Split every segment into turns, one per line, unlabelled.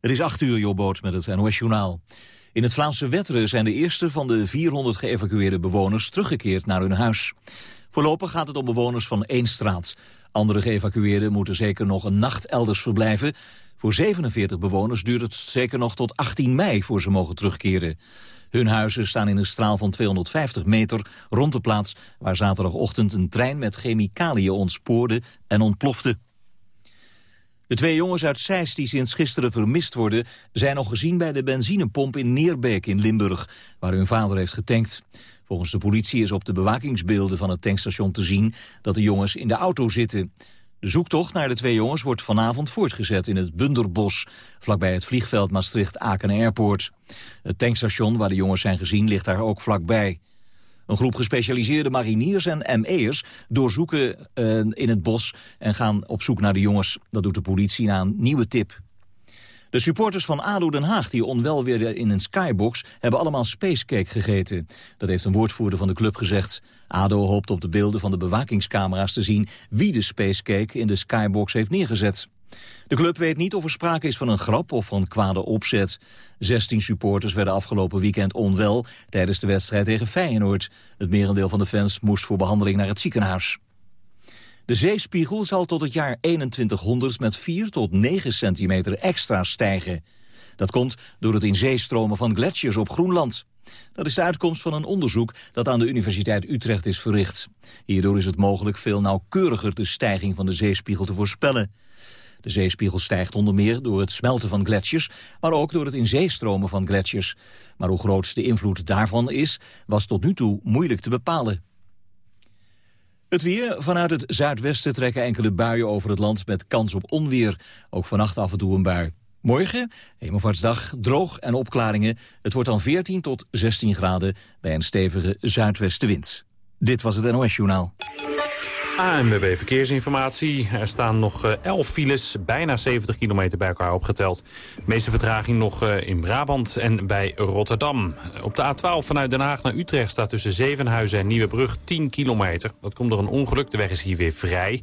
Het is 8 uur, Jobboot met het NOS-journaal. In het Vlaamse Wetteren zijn de eerste van de 400 geëvacueerde bewoners teruggekeerd naar hun huis. Voorlopig gaat het om bewoners van één straat. Andere geëvacueerden moeten zeker nog een nacht elders verblijven. Voor 47 bewoners duurt het zeker nog tot 18 mei voor ze mogen terugkeren. Hun huizen staan in een straal van 250 meter rond de plaats... waar zaterdagochtend een trein met chemicaliën ontspoorde en ontplofte. De twee jongens uit Zeist die sinds gisteren vermist worden... zijn nog gezien bij de benzinepomp in Neerbeek in Limburg... waar hun vader heeft getankt. Volgens de politie is op de bewakingsbeelden van het tankstation te zien... dat de jongens in de auto zitten. De zoektocht naar de twee jongens wordt vanavond voortgezet in het Bunderbos... vlakbij het vliegveld Maastricht-Aken Airport. Het tankstation waar de jongens zijn gezien ligt daar ook vlakbij. Een groep gespecialiseerde mariniers en ME'ers doorzoeken uh, in het bos... en gaan op zoek naar de jongens. Dat doet de politie na een nieuwe tip. De supporters van ADO Den Haag die onwel werden in een skybox... hebben allemaal spacecake gegeten. Dat heeft een woordvoerder van de club gezegd. ADO hoopt op de beelden van de bewakingscamera's te zien... wie de spacecake in de skybox heeft neergezet. De club weet niet of er sprake is van een grap of van kwade opzet. 16 supporters werden afgelopen weekend onwel tijdens de wedstrijd tegen Feyenoord. Het merendeel van de fans moest voor behandeling naar het ziekenhuis. De zeespiegel zal tot het jaar 2100 met 4 tot 9 centimeter extra stijgen. Dat komt door het in zee stromen van gletsjers op Groenland. Dat is de uitkomst van een onderzoek dat aan de Universiteit Utrecht is verricht. Hierdoor is het mogelijk veel nauwkeuriger de stijging van de zeespiegel te voorspellen. De zeespiegel stijgt onder meer door het smelten van gletsjers, maar ook door het in zee stromen van gletsjers. Maar hoe groot de invloed daarvan is, was tot nu toe moeilijk te bepalen. Het weer. Vanuit het zuidwesten trekken enkele buien over het land met kans op onweer. Ook vannacht af en toe een bui. Morgen, hemelvaartsdag, droog en opklaringen. Het wordt dan 14 tot 16 graden bij een stevige zuidwestenwind. Dit was het NOS Journaal.
ANWB Verkeersinformatie. Er staan nog 11 eh, files, bijna 70 kilometer bij elkaar opgeteld. Meeste vertraging nog eh, in Brabant en bij Rotterdam. Op de A12 vanuit Den Haag naar Utrecht staat tussen Zevenhuizen en Nieuwebrug 10 kilometer. Dat komt door een ongeluk, de weg is hier weer vrij.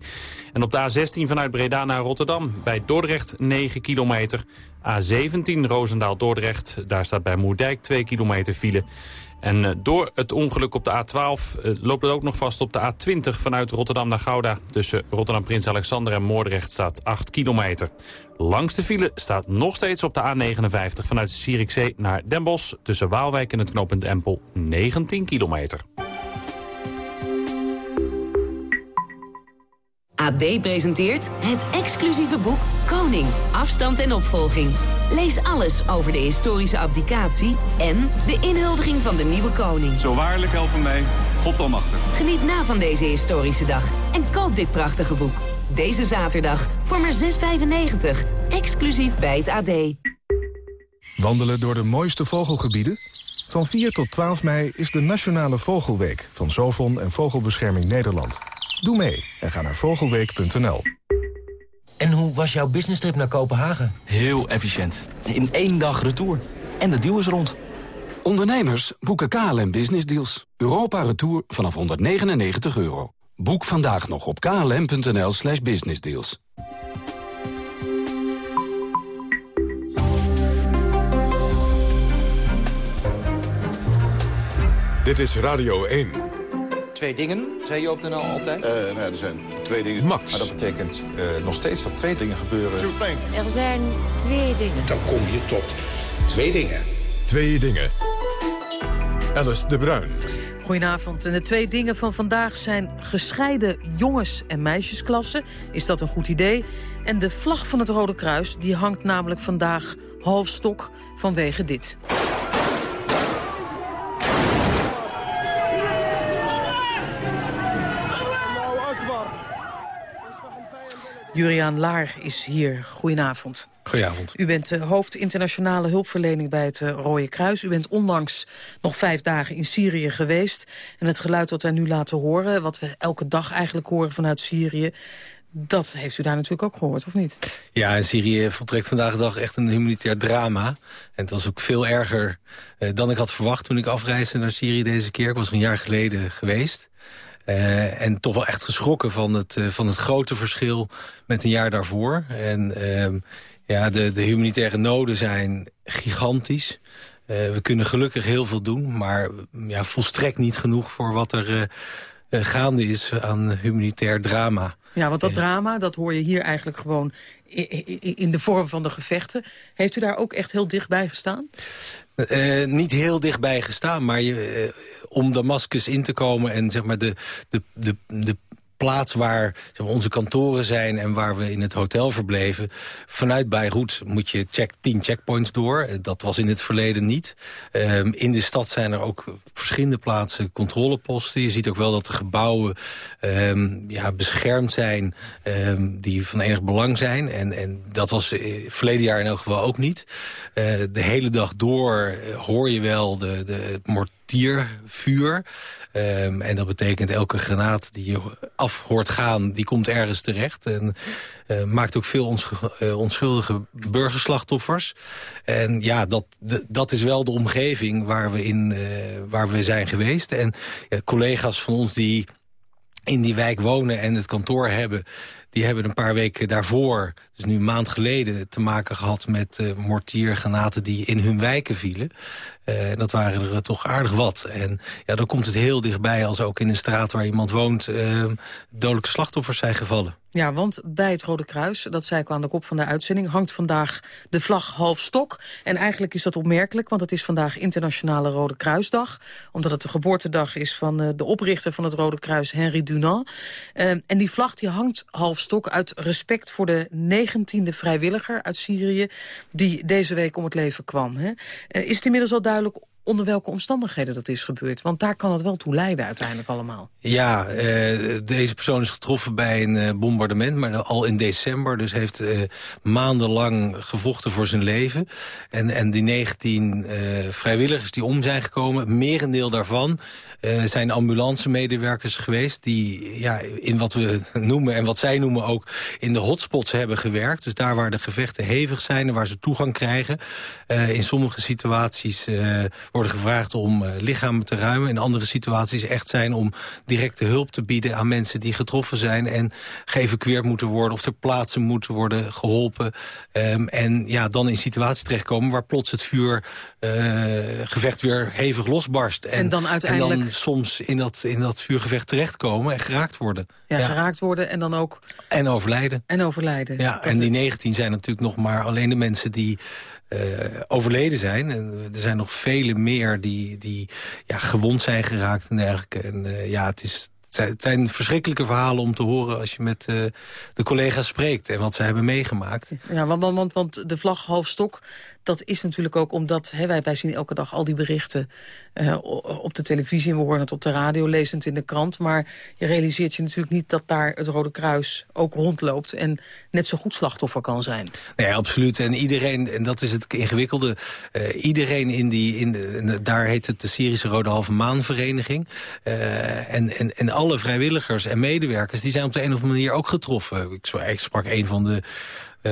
En op de A16 vanuit Breda naar Rotterdam bij Dordrecht 9 kilometer. A17 Roosendaal-Dordrecht, daar staat bij Moerdijk 2 kilometer file. En eh, door het ongeluk op de A12 eh, loopt het ook nog vast op de A20 vanuit Rotterdam naar Gouda. Tussen Rotterdam Prins Alexander en Moordrecht staat 8 kilometer. Langs de file staat nog steeds op de A59 vanuit Zierikzee naar Den Bosch. Tussen Waalwijk en het knooppunt Empel 19 kilometer.
AD presenteert het exclusieve boek Koning, afstand en opvolging. Lees alles over de historische abdicatie en de inhuldiging van de nieuwe koning.
Zo waarlijk helpen mij, God almachtig.
Geniet na van deze historische dag en koop dit prachtige boek. Deze zaterdag voor maar 6,95. Exclusief bij het AD.
Wandelen door de mooiste vogelgebieden? Van 4 tot 12 mei is de Nationale Vogelweek van Zovon en Vogelbescherming Nederland. Doe mee en ga naar vogelweek.nl.
En hoe was jouw business trip naar Kopenhagen?
Heel efficiënt. In één dag retour. En de deal is rond. Ondernemers boeken KLM Business Deals. Europa Retour vanaf 199 euro. Boek vandaag nog op klm.nl slash businessdeals.
Dit is Radio 1.
Twee dingen, zei je op de NL altijd?
Uh, nou er zijn twee dingen.
Max.
Maar dat betekent uh, nog steeds dat twee dingen gebeuren.
Er zijn twee dingen.
Dan kom je tot twee dingen.
Twee dingen. Alice de Bruin.
Goedenavond. En de twee dingen van vandaag zijn gescheiden jongens- en meisjesklassen. Is dat een goed idee? En de vlag van het Rode Kruis die hangt namelijk vandaag halfstok vanwege dit. Juriaan Laar is hier. Goedenavond.
Goedenavond.
U bent uh, hoofd internationale hulpverlening bij het uh, Rode Kruis. U bent onlangs nog vijf dagen in Syrië geweest. En het geluid dat wij nu laten horen, wat we elke dag eigenlijk horen vanuit Syrië... Dat heeft u daar natuurlijk ook gehoord, of niet?
Ja, in Syrië voltrekt vandaag de dag echt een humanitair drama. En het was ook veel erger uh, dan ik had verwacht toen ik afreisde naar Syrië deze keer. Ik was er een jaar geleden geweest. Uh, en toch wel echt geschrokken van het, uh, van het grote verschil met een jaar daarvoor. En uh, Ja, de, de humanitaire noden zijn gigantisch. we kunnen gelukkig heel veel doen, maar ja, volstrekt niet genoeg voor wat er gaande is aan humanitair drama.
Ja, want dat drama, dat hoor je hier eigenlijk gewoon in de vorm van de gevechten. Heeft u daar ook echt heel dichtbij gestaan?
Uh, niet heel dichtbij gestaan, maar je, uh, om Damascus in te komen... en zeg maar de, de, de, de plaats waar onze kantoren zijn en waar we in het hotel verbleven. Vanuit Beirut moet je check, tien checkpoints door. Eh, dat was in het verleden niet. Um, in de stad zijn er ook verschillende plaatsen controleposten. Je ziet ook wel dat de gebouwen um, ja, beschermd zijn um, die van enig belang zijn. En, en dat was uh, verleden jaar in elk geval ook niet. Uh, de hele dag door hoor je wel de, de, het mortiervuur. Um, en dat betekent elke granaat die je af hoort gaan, die komt ergens terecht. En uh, maakt ook veel uh, onschuldige burgerslachtoffers. En ja, dat, dat is wel de omgeving waar we, in, uh, waar we zijn geweest. En ja, collega's van ons die in die wijk wonen en het kantoor hebben... die hebben een paar weken daarvoor, dus nu een maand geleden... te maken gehad met uh, mortiergranaten die in hun wijken vielen. Uh, dat waren er toch aardig wat. En ja, dan komt het heel dichtbij als ook in een straat waar iemand woont... Uh, dodelijke slachtoffers zijn gevallen.
Ja, want bij het Rode Kruis, dat zei ik aan de kop van de uitzending... hangt vandaag de vlag half stok. En eigenlijk is dat opmerkelijk, want het is vandaag Internationale Rode Kruisdag. Omdat het de geboortedag is van uh, de oprichter van het Rode Kruis, Henry Dunant. Uh, en die vlag die hangt half stok uit respect voor de 19e vrijwilliger uit Syrië... die deze week om het leven kwam. Hè. Is het inmiddels al duidelijk onder welke omstandigheden dat is gebeurd. Want daar kan het wel toe leiden uiteindelijk allemaal.
Ja, uh, deze persoon is getroffen bij een uh, bombardement, maar al in december. Dus heeft uh, maandenlang gevochten voor zijn leven. En, en die 19 vrijwilligers die om zijn gekomen, merendeel daarvan... zijn ambulance-medewerkers geweest die ja, in wat we noemen en wat zij noemen ook in de hotspots hebben gewerkt. Dus daar waar de gevechten hevig zijn en waar ze toegang krijgen. in sommige situaties worden gevraagd om uh, lichamen te ruimen. In andere situaties echt zijn om directe hulp te bieden aan mensen die getroffen zijn en geëvacueerd moeten worden of ter plaatse moeten worden geholpen. Um, en ja, dan in situaties terechtkomen waar plots het vuur uh, gevecht weer hevig losbarst.
En, en, dan uiteindelijk...
En dan soms in dat, in dat vuurgevecht terechtkomen en geraakt worden.
Ja, ja, geraakt worden en dan ook...
En overlijden.
En overlijden.
Ja, en die 19 zijn natuurlijk nog maar alleen de mensen die uh, overleden zijn. En er zijn nog vele meer die, die ja, gewond zijn geraakt en dergelijke. En uh, ja, het is, het zijn verschrikkelijke verhalen om te horen als je met uh, de collega's spreekt en wat zij hebben meegemaakt.
Ja, want, want, want de vlag dat is natuurlijk ook omdat... Hè, wij, wij zien elke dag al die berichten uh, op de televisie... en we horen het op de radio, lezen het in de krant... maar je realiseert je natuurlijk niet dat daar het Rode Kruis ook rondloopt... en net zo goed slachtoffer kan zijn.
Nee, absoluut. En iedereen, en dat is het ingewikkelde... Uh, iedereen in die, in de, daar heet het de Syrische Rode Halve Maanvereniging... Uh, en, en, en alle vrijwilligers en medewerkers... die zijn op de een of andere manier ook getroffen. Ik, ik sprak een van de uh,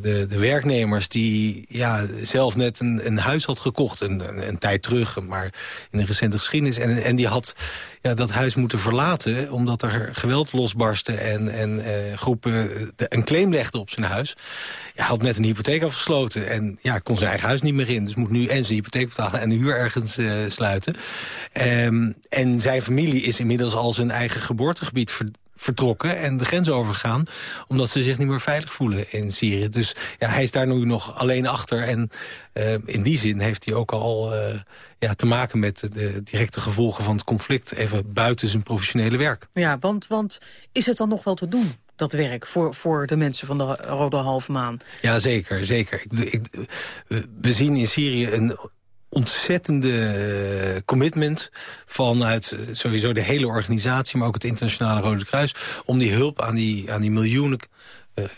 de, de werknemers die ja, zelf net een, een huis had gekocht, een, een, tijd terug, maar in een recente geschiedenis. En, en die had ja, dat huis moeten verlaten omdat er geweld losbarstte en, en uh, groepen een claim legden op zijn huis. Ja, had net een hypotheek afgesloten en ja, kon zijn eigen huis niet meer in. Dus moet nu en zijn hypotheek betalen en de huur ergens sluiten. Um, en zijn familie is inmiddels al zijn eigen geboortegebied vertrokken en de grens overgaan... omdat ze zich niet meer veilig voelen in Syrië. Dus ja, hij is daar nu nog alleen achter. En uh, in die zin heeft hij ook al uh, ja, te maken met de directe gevolgen van het conflict... even buiten zijn professionele werk.
Ja, want, want is het dan nog wel te doen? dat werk voor, voor de mensen van de Rode Halve Maan.
Ja, zeker. zeker. Ik, ik, we zien in Syrië een ontzettende eh, commitment vanuit eh, sowieso de hele organisatie... maar ook het Internationale Rode Kruis... om die hulp aan die, aan die miljoenen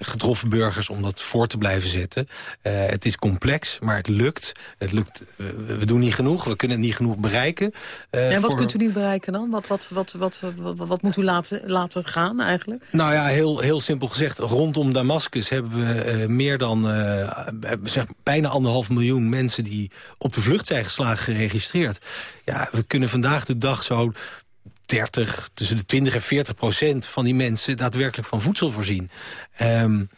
getroffen burgers om dat voor te blijven zetten. Uh, het is complex, maar het lukt. Het lukt uh, we doen niet genoeg, we kunnen het niet genoeg bereiken.
en wat kunt u niet bereiken dan? Wat, wat, wat, wat, wat, wat, moet u laten, laten gaan eigenlijk?
Nou ja, heel, heel simpel gezegd. Rondom Damascus hebben we meer dan zeg, bijna anderhalf miljoen mensen... die op de vlucht zijn geslagen geregistreerd. Ja, we kunnen vandaag de dag zo 30, tussen de 20 en 40 procent van die mensen daadwerkelijk van voedsel voorzien. Um,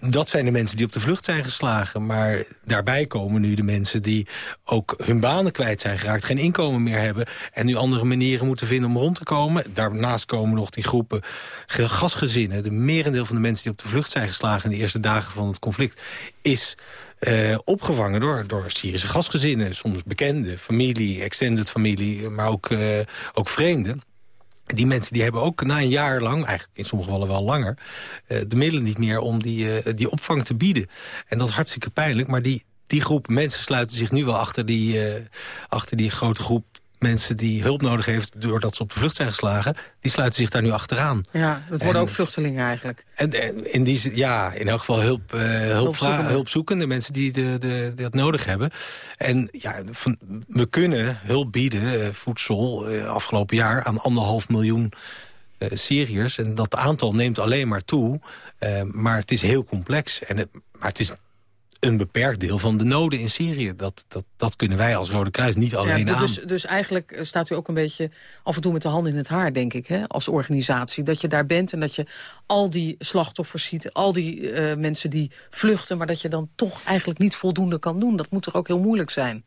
dat zijn de mensen die op de vlucht zijn geslagen. Maar daarbij komen nu de mensen die ook hun banen kwijt zijn geraakt... geen inkomen meer hebben en nu andere manieren moeten vinden om rond te komen. Daarnaast komen nog die groepen gasgezinnen. De merendeel van de mensen die op de vlucht zijn geslagen... in de eerste dagen van het conflict is... Uh, opgevangen door, door Syrische gastgezinnen. Soms bekende, familie, extended familie, maar ook, uh, ook vreemden die mensen die hebben ook na een jaar lang, eigenlijk in sommige gevallen wel langer... Uh, de middelen niet meer om die, die opvang te bieden. En dat is hartstikke pijnlijk, maar die, die groep mensen sluiten zich nu wel achter die, achter die grote groep mensen die hulp nodig heeft doordat ze op de vlucht zijn geslagen... die sluiten zich daar nu achteraan.
Ja, dat worden ook vluchtelingen eigenlijk.
En, en, in die, ja, in elk geval hulp, uh, hulpzoekende. hulpzoekende mensen die, de, de, die dat nodig hebben. En ja, van, we kunnen hulp bieden, uh, voedsel, uh, afgelopen jaar... aan anderhalf miljoen Syriërs. En dat aantal neemt alleen maar toe. maar het is heel complex. En het, maar het is een beperkt deel van de noden in Syrië. Dat, dat, dat kunnen wij als Rode Kruis niet alleen ja,
dus, aan. Dus eigenlijk staat u ook een beetje af en toe met de handen in het haar, denk ik, hè, als organisatie. Dat je daar bent en dat je al die slachtoffers ziet, al die uh, mensen die vluchten... maar dat je dan toch eigenlijk niet voldoende kan doen. Dat moet toch ook heel moeilijk zijn?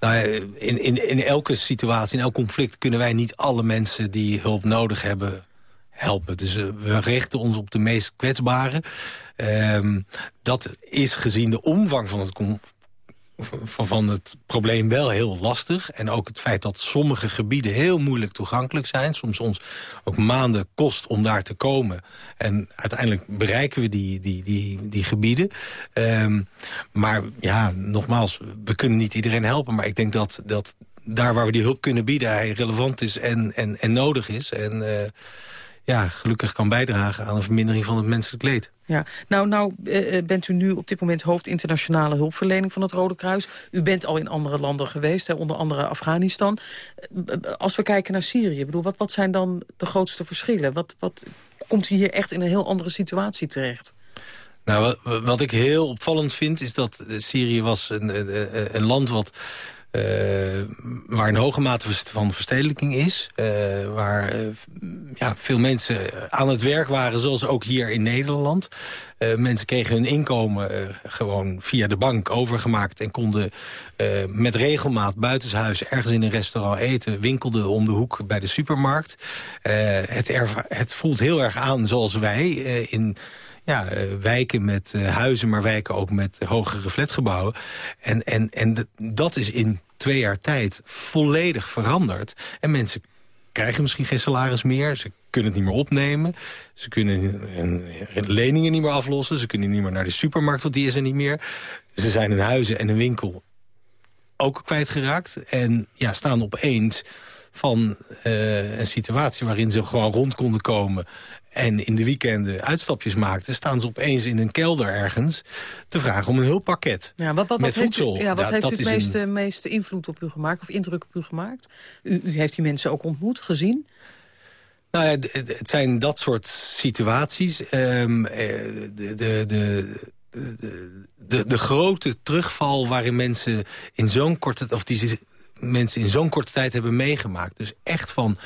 Nou in, in, in elke situatie, in elk conflict... kunnen wij niet alle mensen die hulp nodig hebben helpen. Dus uh, we richten ons op de meest kwetsbaren. Um, dat is gezien de omvang van het, van, van het probleem wel heel lastig. En ook het feit dat sommige gebieden heel moeilijk toegankelijk zijn. Soms ons ook maanden kost om daar te komen. En uiteindelijk bereiken we die, die, die, die gebieden. Um, maar ja, nogmaals, we kunnen niet iedereen helpen. Maar ik denk dat, dat daar waar we die hulp kunnen bieden... hij relevant is en, en, en nodig is. En... Uh, ja, gelukkig kan bijdragen aan een vermindering van het menselijk leed.
Ja, nou, nou uh, bent u nu op dit moment hoofd internationale hulpverlening van het Rode Kruis. U bent al in andere landen geweest, hè, onder andere Afghanistan. Als we kijken naar Syrië, bedoel, wat, wat zijn dan de grootste verschillen? Wat, wat komt u hier echt in een heel andere situatie terecht?
Nou, wat, wat ik heel opvallend vind, is dat Syrië was een, een, een land wat uh, waar een hoge mate van verstedelijking is. Uh, waar uh, ja, veel mensen aan het werk waren, zoals ook hier in Nederland. mensen kregen hun inkomen gewoon via de bank overgemaakt... en konden met regelmaat buitenshuis ergens in een restaurant eten... winkelden om de hoek bij de supermarkt. het, het voelt heel erg aan zoals wij in ja, wijken met huizen, maar wijken ook met hogere flatgebouwen. En, en, en dat is in twee jaar tijd volledig veranderd. En mensen krijgen misschien geen salaris meer. Ze kunnen het niet meer opnemen. Ze kunnen leningen niet meer aflossen. Ze kunnen niet meer naar de supermarkt, want die is er niet meer. Ze zijn in huizen en een winkel ook kwijtgeraakt. En ja, staan opeens van uh, een situatie waarin ze gewoon rond konden komen en in de weekenden uitstapjes maakten... staan ze opeens in een kelder ergens te vragen om een hulppakket
ja, wat, wat,
met
wat
voedsel.
Heeft u, ja, wat heeft u het meeste, een... meeste invloed op u gemaakt of indruk op u gemaakt? U, u heeft die mensen ook ontmoet, gezien?
Nou ja, het zijn dat soort situaties. Um, de, de, de, de, de, grote terugval waarin mensen in zo'n korte... of die mensen in zo'n korte tijd hebben meegemaakt. Dus echt van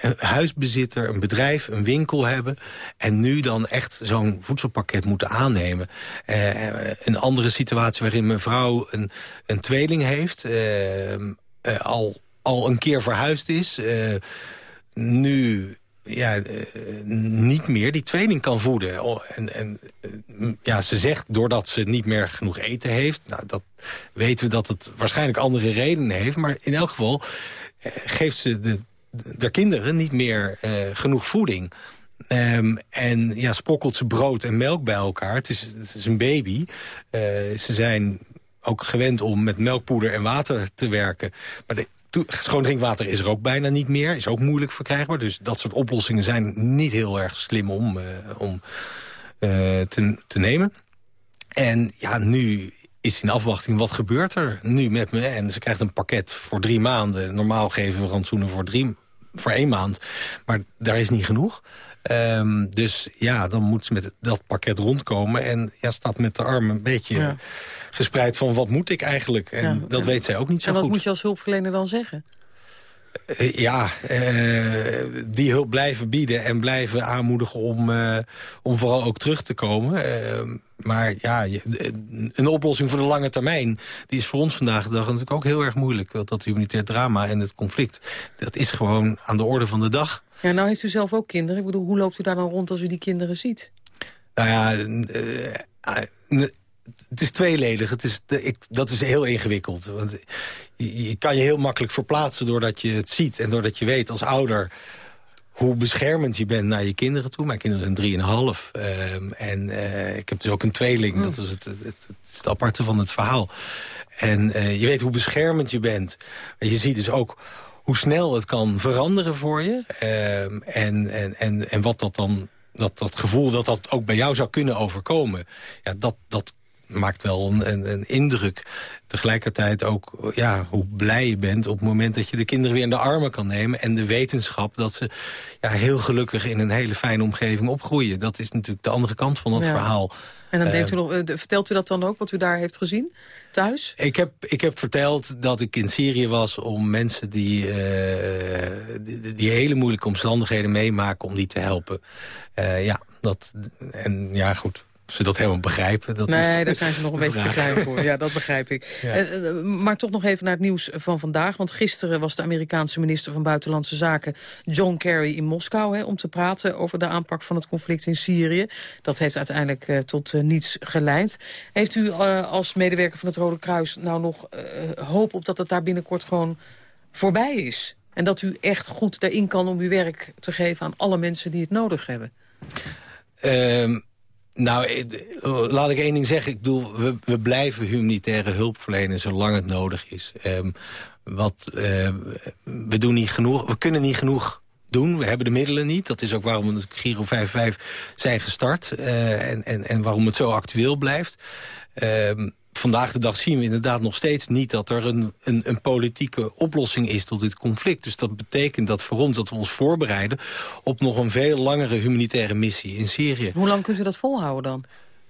een huisbezitter, een bedrijf, een winkel hebben... en nu dan echt zo'n voedselpakket moeten aannemen. Uh, een andere situatie waarin mijn vrouw een, een tweeling heeft... Uh, al, al een keer verhuisd is... nu ja, niet meer die tweeling kan voeden. Oh, en, en ja, ze zegt doordat ze niet meer genoeg eten heeft... Nou, dat weten we dat het waarschijnlijk andere redenen heeft... maar in elk geval geeft ze de de kinderen niet meer genoeg voeding. Um, en ja, sprokkelt ze brood en melk bij elkaar. Het is, het is een baby. Ze zijn ook gewend om met melkpoeder en water te werken. Maar de, schoon drinkwater is er ook bijna niet meer. Is ook moeilijk verkrijgbaar. Dus dat soort oplossingen zijn niet heel erg slim om, uh, om te, te nemen. En ja, nu is in afwachting, wat gebeurt er nu met me? En ze krijgt een pakket voor drie maanden. Normaal geven we rantsoenen voor drie voor één maand. Maar daar is niet genoeg. Um, dus ja, dan moet ze met dat pakket rondkomen. En ja, staat met de armen een beetje gespreid van wat moet ik eigenlijk? En dat weet zij ook niet zo
goed.
En
wat moet je als hulpverlener dan zeggen?
Uh, ja, uh, die hulp blijven bieden en blijven aanmoedigen om, uh, om vooral ook terug te komen. maar ja, een oplossing voor de lange termijn... die is voor ons vandaag de dag natuurlijk ook heel erg moeilijk. Want dat humanitair drama en het conflict... dat is gewoon aan de orde van de dag.
Ja, nou heeft u zelf ook kinderen. Ik bedoel, hoe loopt u daar dan rond als u die kinderen ziet?
Nou ja, het is tweeledig. Het is, ik, dat is heel ingewikkeld. Want je, je, kan je heel makkelijk verplaatsen doordat je het ziet... en doordat je weet als ouder hoe beschermend je bent naar je kinderen toe. Mijn kinderen zijn drieënhalf. Um, en uh, ik heb dus ook een tweeling. Dat was het, het, het, het aparte van het verhaal. En uh, je weet hoe beschermend je bent. Je ziet dus ook hoe snel het kan veranderen voor je. Um, en, en, en, en wat dat dan dat, dat gevoel dat dat ook bij jou zou kunnen overkomen... Ja, dat, dat maakt wel een, een, een, indruk. Tegelijkertijd ook ja, hoe blij je bent op het moment dat je de kinderen weer in de armen kan nemen. En de wetenschap dat ze ja, heel gelukkig in een hele fijne omgeving opgroeien. Dat is natuurlijk de andere kant van het verhaal.
En dan denkt u nog, vertelt u dat dan ook, wat u daar heeft gezien, thuis?
Ik heb, ik heb verteld dat ik in Syrië was om mensen die, uh, die, die, hele moeilijke omstandigheden meemaken... om die te helpen. Uh, ja, dat, en ja, goed, ze dat helemaal begrijpen. Dat
nee, is, daar zijn ze nog een beetje te klein voor. Ja, dat begrijp ik. Ja. Uh, maar toch nog even naar het nieuws van vandaag. Want gisteren was de Amerikaanse minister van Buitenlandse Zaken... John Kerry in Moskou hè, om te praten over de aanpak van het conflict in Syrië. Dat heeft uiteindelijk uh, tot uh, niets geleid. Heeft u als medewerker van het Rode Kruis nou nog hoop op dat het daar binnenkort gewoon voorbij is? En dat u echt goed daarin kan om uw werk te geven aan alle mensen die het nodig hebben?
Um nou, eh, laat ik één ding zeggen. Ik bedoel, we, we blijven humanitaire hulp verlenen zolang het nodig is. Um, wat, uh, we, doen niet genoeg, we kunnen niet genoeg doen. We hebben de middelen niet. Dat is ook waarom we het Giro 55 zijn gestart. Uh, en, en, en waarom het zo actueel blijft. Um, vandaag de dag zien we inderdaad nog steeds niet... dat er een, een, een, politieke oplossing is tot dit conflict. Dus dat betekent dat voor ons dat we ons voorbereiden... op nog een veel langere humanitaire missie in Syrië.
Hoe lang kunt u dat volhouden dan?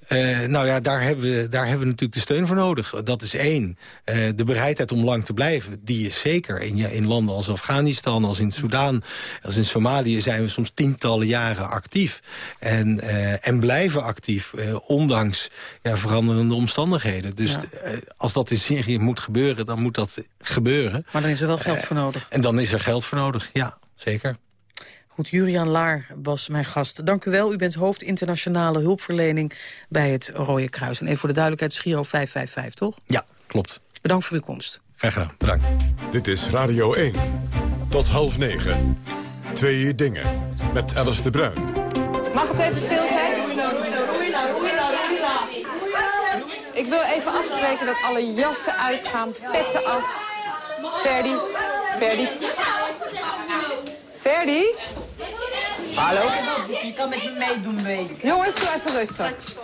Uh, nou ja, daar hebben, we, daar hebben we natuurlijk de steun voor nodig. Dat is één. Uh, de bereidheid om lang te blijven, die is zeker. In, in landen als Afghanistan, als in Soudaan, als in Somalië... zijn we soms tientallen jaren actief. En, uh, en blijven actief, ondanks ja, veranderende omstandigheden. Dus ja. als dat in Syrië moet gebeuren, dan moet dat gebeuren.
Maar dan is er wel geld voor nodig.
En dan is er geld voor nodig, ja, zeker.
Goed, Jurian Laar was mijn gast. Dank u wel. U bent hoofd internationale hulpverlening bij het Rode Kruis. En even voor de duidelijkheid, Giro 555, toch?
Ja, klopt.
Bedankt voor uw komst.
Graag gedaan, bedankt.
Dit is Radio 1. Tot half negen. Twee dingen. Met Alice de Bruin.
Mag het even stil zijn? Ik wil even afspreken dat alle jassen uitgaan, petten af. Ferdi, Ferdi. Ferdi?
Hallo? Je kan met me meedoen, weet ik.
Jongens, doe even rustig.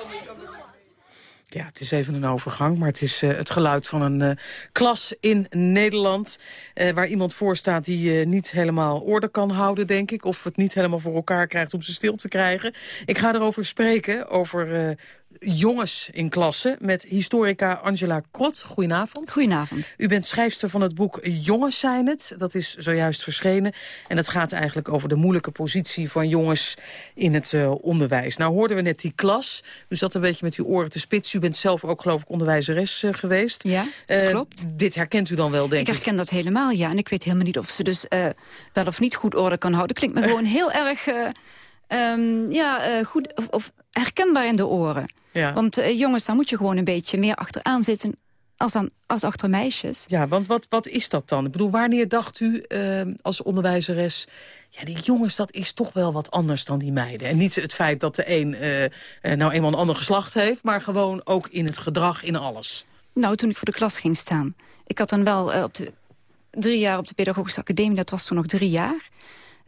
Ja, het is even een overgang, maar het is uh, het geluid van een uh, klas in Nederland... Uh, waar iemand voor staat die niet helemaal orde kan houden, denk ik... of het niet helemaal voor elkaar krijgt om ze stil te krijgen. Ik ga erover spreken, over jongens in klasse met historica Angela Krot. Goedenavond.
Goedenavond.
U bent schrijfster van het boek Jongens zijn het. Dat is zojuist verschenen. En dat gaat eigenlijk over de moeilijke positie van jongens in het uh, onderwijs. Nou hoorden we net die klas. U zat een beetje met uw oren te spitsen. U bent zelf ook geloof ik onderwijzeres uh, geweest.
Ja, dat uh, klopt.
Dit herkent u dan wel, denk
ik? Ik herken dat helemaal, ja. En ik weet helemaal niet of ze dus wel of niet goed orde kan houden. Klinkt me gewoon heel erg... Um, ja, goed of, of herkenbaar in de oren. Ja. Want uh, jongens, dan moet je gewoon een beetje meer achteraan zitten als, aan, als achter meisjes.
Ja, want wat, wat is dat dan? Ik bedoel, wanneer dacht u uh, als onderwijzeres... ja, die jongens, dat is toch wel wat anders dan die meiden. En niet het feit dat de een uh, nou eenmaal een ander geslacht heeft... maar gewoon ook in het gedrag, in alles.
Nou, toen ik voor de klas ging staan. Ik had dan wel op de, drie jaar op de pedagogische academie... dat was toen nog drie jaar...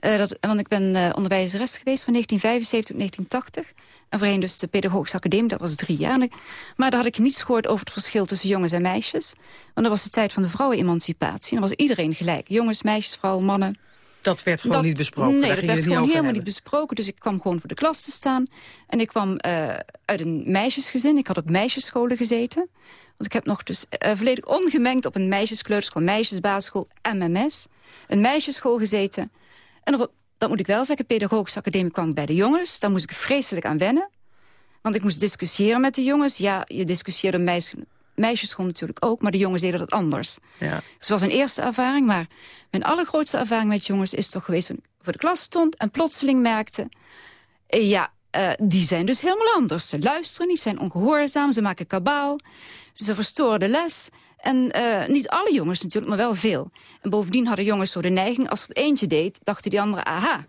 Uh, dat, want ik ben uh, onderwijzeres geweest van 1975 tot 1980. En voorheen dus de pedagogische academie, dat was drie jaar. Maar daar had ik niets gehoord over het verschil tussen jongens en meisjes. Want dat was de tijd van de vrouwenemancipatie. En dan was iedereen gelijk. Jongens, meisjes, vrouwen, mannen.
Dat werd gewoon niet besproken?
Nee, dat werd gewoon helemaal niet besproken. Dus ik kwam gewoon voor de klas te staan. En ik kwam uh, uit een meisjesgezin. Ik had op meisjesscholen gezeten. Want ik heb nog dus uh, volledig ongemengd op een meisjeskleuterschool, meisjesbasisschool, MMS. Een meisjesschool gezeten. En op, dat moet ik wel zeggen, pedagogische academie kwam bij de jongens. Daar moest ik vreselijk aan wennen. Want ik moest discussiëren met de jongens. Ja, je discussieerde meisjes, meisjesschool natuurlijk ook, maar de jongens deden dat anders. Ja. Dus het was een eerste ervaring, maar mijn allergrootste ervaring met jongens is toch geweest... toen ik voor de klas stond en plotseling merkte... Eh, ja, uh, die zijn dus helemaal anders. Ze luisteren niet, zijn ongehoorzaam, ze maken kabaal. Ze verstoren de les. En uh, niet alle jongens natuurlijk, maar wel veel. En bovendien hadden jongens zo de neiging, als het eentje deed... dachten die anderen, aha,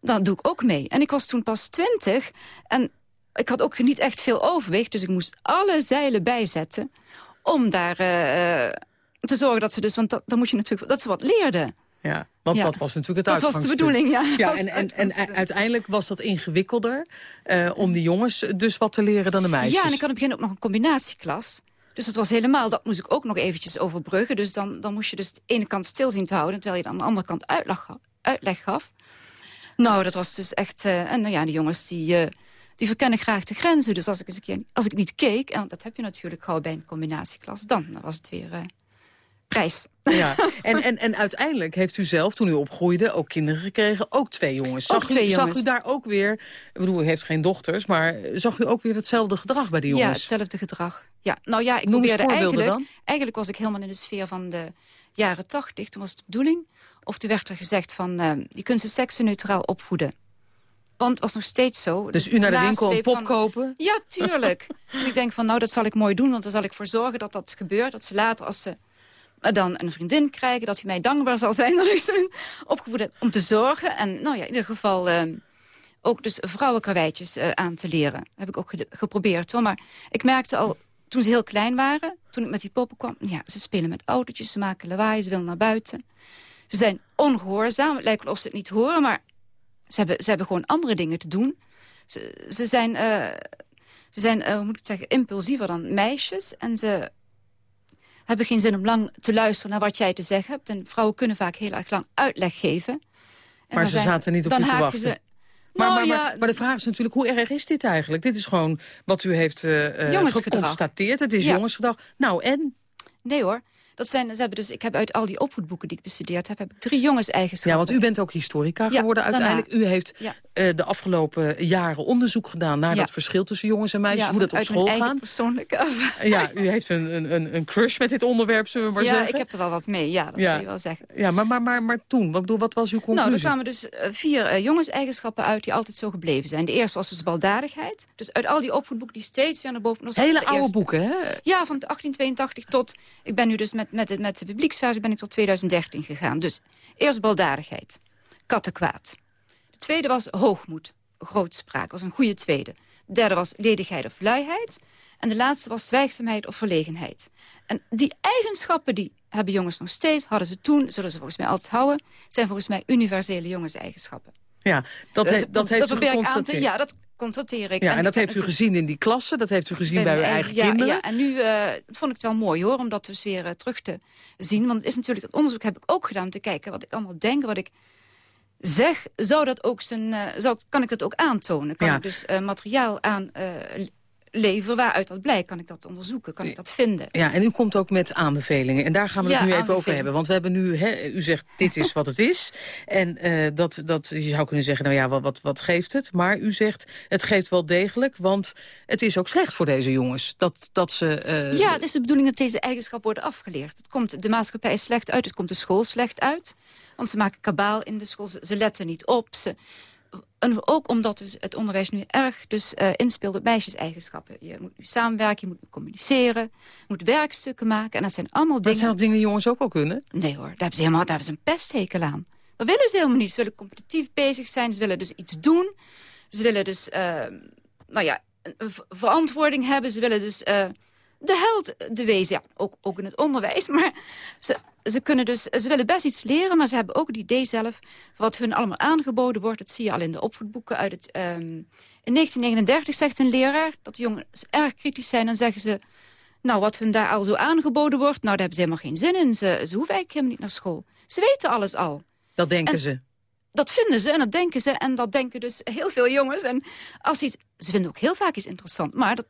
dan doe ik ook mee. En ik was toen pas twintig en ik had ook niet echt veel overwicht. Dus ik moest alle zeilen bijzetten om daar uh, te zorgen dat ze dus... Want dan moet je natuurlijk dat ze wat leerden.
Ja, want dat was natuurlijk het
Dat was de bedoeling, ja.
ja en, en, en uiteindelijk was dat ingewikkelder uh, om die jongens dus wat te leren dan de meisjes.
Ja, en ik had in het begin ook nog een combinatieklas. Dus dat was helemaal, dat moest ik ook nog eventjes overbruggen. Dus dan, dan moest je dus de ene kant stil zien te houden... terwijl je dan aan de andere kant uitleg, uitleg gaf. Nou, dat was dus echt... Uh, en nou ja, de jongens die... Uh, die verkennen graag de grenzen. Dus als ik, eens een keer, als ik niet keek, en dat heb je natuurlijk gauw bij een combinatieklas... dan, dan was het weer uh, prijs.
Ja, en, en, en uiteindelijk heeft u zelf, toen u opgroeide, ook kinderen gekregen. Ook twee jongens. Zag,
ook twee
u,
jongens.
zag u daar ook weer, ik bedoel, u heeft geen dochters... maar zag u ook weer hetzelfde gedrag bij die jongens?
Ja, hetzelfde gedrag. Ja, nou ja, ik Noem probeerde eigenlijk... Dan? Eigenlijk was ik helemaal in de sfeer van de jaren tachtig. Toen was het de bedoeling. Of toen werd er gezegd van, uh, je kunt ze seksenneutraal opvoeden. Want het was nog steeds zo.
Dus u naar de winkel een pop kopen?
Ja, tuurlijk. en ik denk van, nou, dat zal ik mooi doen. Want dan zal ik voor zorgen dat dat gebeurt. Dat ze later, als ze dan een vriendin krijgen... dat hij mij dankbaar zal zijn dat ik ze opgevoed heb om te zorgen. En nou ja, in ieder geval... Uh, ook dus vrouwenkarweitjes uh, aan te leren. Dat heb ik ook geprobeerd hoor. Maar ik merkte al, toen ze heel klein waren... toen ik met die poppen kwam... ja, ze spelen met autootjes, ze maken lawaai, ze willen naar buiten. Ze zijn ongehoorzaam. Het lijkt wel of ze het niet horen, maar ze hebben, ze hebben gewoon andere dingen te doen. Ze, ze zijn, uh, ze zijn uh, hoe moet ik het zeggen, impulsiever dan meisjes. En ze hebben geen zin om lang te luisteren naar wat jij te zeggen hebt. En vrouwen kunnen vaak heel erg lang uitleg geven.
En maar ze zaten niet op u te wachten. Ze, maar, nou, maar, maar, maar, de vraag is natuurlijk, hoe erg is dit eigenlijk? Dit is gewoon wat u heeft uh, geconstateerd. Het is ja. jongensgedrag. Nou, en?
Nee hoor. Dat zijn, ze hebben dus, ik heb uit al die opvoedboeken die ik bestudeerd heb... heb ik drie jongenseigenschappen.
Ja, want u bent ook historica geworden uiteindelijk. U heeft uh, de afgelopen jaren onderzoek gedaan... naar dat verschil tussen jongens en meisjes, hoe dat op school gaat.
persoonlijke
Ja, u heeft een, een, een crush met dit onderwerp, zullen we maar zeggen.
Ja, ik heb er wel wat mee, ja, dat wil je wel zeggen.
Ja, maar, maar, maar, maar toen, wat, bedoel, wat was uw conclusie?
Nou, er kwamen dus uh, vier uh, jongenseigenschappen uit die altijd zo gebleven zijn. De eerste was dus baldadigheid. Dus uit al die opvoedboeken die steeds weer naar boven...
Hele oude boeken, hè?
Ja, van 1882 tot... Ik ben nu dus met met, met de publieksversie ben ik tot 2013 gegaan. Dus eerst baldadigheid, kattenkwaad. De tweede was hoogmoed, grootspraak, was een goede tweede. De derde was ledigheid of luiheid. En de laatste was zwijgzaamheid of verlegenheid. En die eigenschappen die hebben jongens nog steeds, hadden ze toen, zullen ze volgens mij altijd houden, zijn volgens mij universele jongenseigenschappen.
Ja, dat,
dus,
he, dat, heeft
dat
u geconstateerd.
ja, dat constateer ik.
Ja, en, dat heeft u gezien in die klassen, dat heeft u gezien bij, uw eigen kinderen.
Ja, en nu uh, vond ik het wel mooi hoor, om dat dus weer uh, terug te zien. Want het is natuurlijk, dat onderzoek heb ik ook gedaan om te kijken wat ik allemaal denk, wat ik zeg. Zou dat ook zijn, uh, zou, kan ik dat ook aantonen? Kan ik dus materiaal aan leveren. Waaruit dat blijkt, kan ik dat onderzoeken, kan ik dat vinden.
Ja, en u komt ook met aanbevelingen. En daar gaan we het nu even over hebben. Want we hebben nu, hè, u zegt, dit is wat het is. En uh, dat, dat, je zou kunnen zeggen, nou ja, wat, wat, wat geeft het? Maar u zegt, het geeft wel degelijk, want het is ook slecht voor deze jongens. Dat, dat ze... Uh...
Ja, het is de bedoeling dat deze eigenschappen worden afgeleerd. Het komt de maatschappij slecht uit, het komt de school slecht uit. Want ze maken kabaal in de school, ze, ze letten niet op, ze en ook omdat dus het onderwijs nu erg dus, uh, inspeelt op meisjeseigenschappen. Je moet nu samenwerken, je moet communiceren, je moet werkstukken maken. En dat zijn allemaal dingen...
Dat zijn dat dingen die jongens ook al kunnen?
Nee hoor, daar hebben ze, helemaal, daar hebben ze een pesthekel aan. Dat willen ze helemaal niet. Ze willen competitief bezig zijn, ze willen dus iets doen. Ze willen dus, uh, nou ja, verantwoording hebben. Ze willen dus... Uh, de held de wezen. Ja, ook, ook in het onderwijs. Maar ze, ze, kunnen dus, ze willen best iets leren, maar ze hebben ook het idee zelf... wat hun allemaal aangeboden wordt. Dat zie je al in de opvoedboeken uit het... Um, in 1939 zegt een leraar dat de jongens erg kritisch zijn. Dan zeggen ze, nou, wat hun daar al zo aangeboden wordt... nou, daar hebben ze helemaal geen zin in. Ze, ze hoeven eigenlijk helemaal niet naar school. Ze weten alles al.
Dat denken ze.
Dat vinden ze en dat denken ze. En dat denken dus heel veel jongens. En als iets, ze vinden ook heel vaak iets interessant. Maar dat,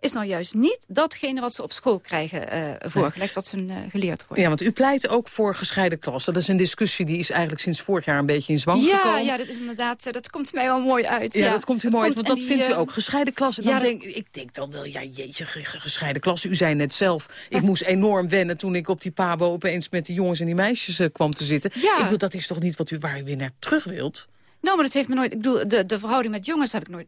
is nou juist niet datgene wat ze op school krijgen uh, voorgelegd, wat ze uh, geleerd wordt.
Ja, want u pleit ook voor gescheiden klassen. Dat is een discussie die is eigenlijk sinds vorig jaar een beetje in zwang
ja,
gekomen.
Ja, dat is inderdaad, eh, dat komt mij wel mooi uit.
Ja,
ja.
dat komt u mooi uit, want dat vindt u ook. Gescheiden klassen, dan
ja,
denk, ik denk dan wel, ja jeetje, gescheiden klassen. U zei net zelf, ik moest enorm wennen toen ik op die pabo opeens met die jongens en die meisjes kwam te zitten.
Ja.
Ik bedoel, dat is toch niet wat u, waar u weer naar terug wilt?
Nou, maar dat heeft me nooit... Ik bedoel, de, de verhouding met jongens heb ik nooit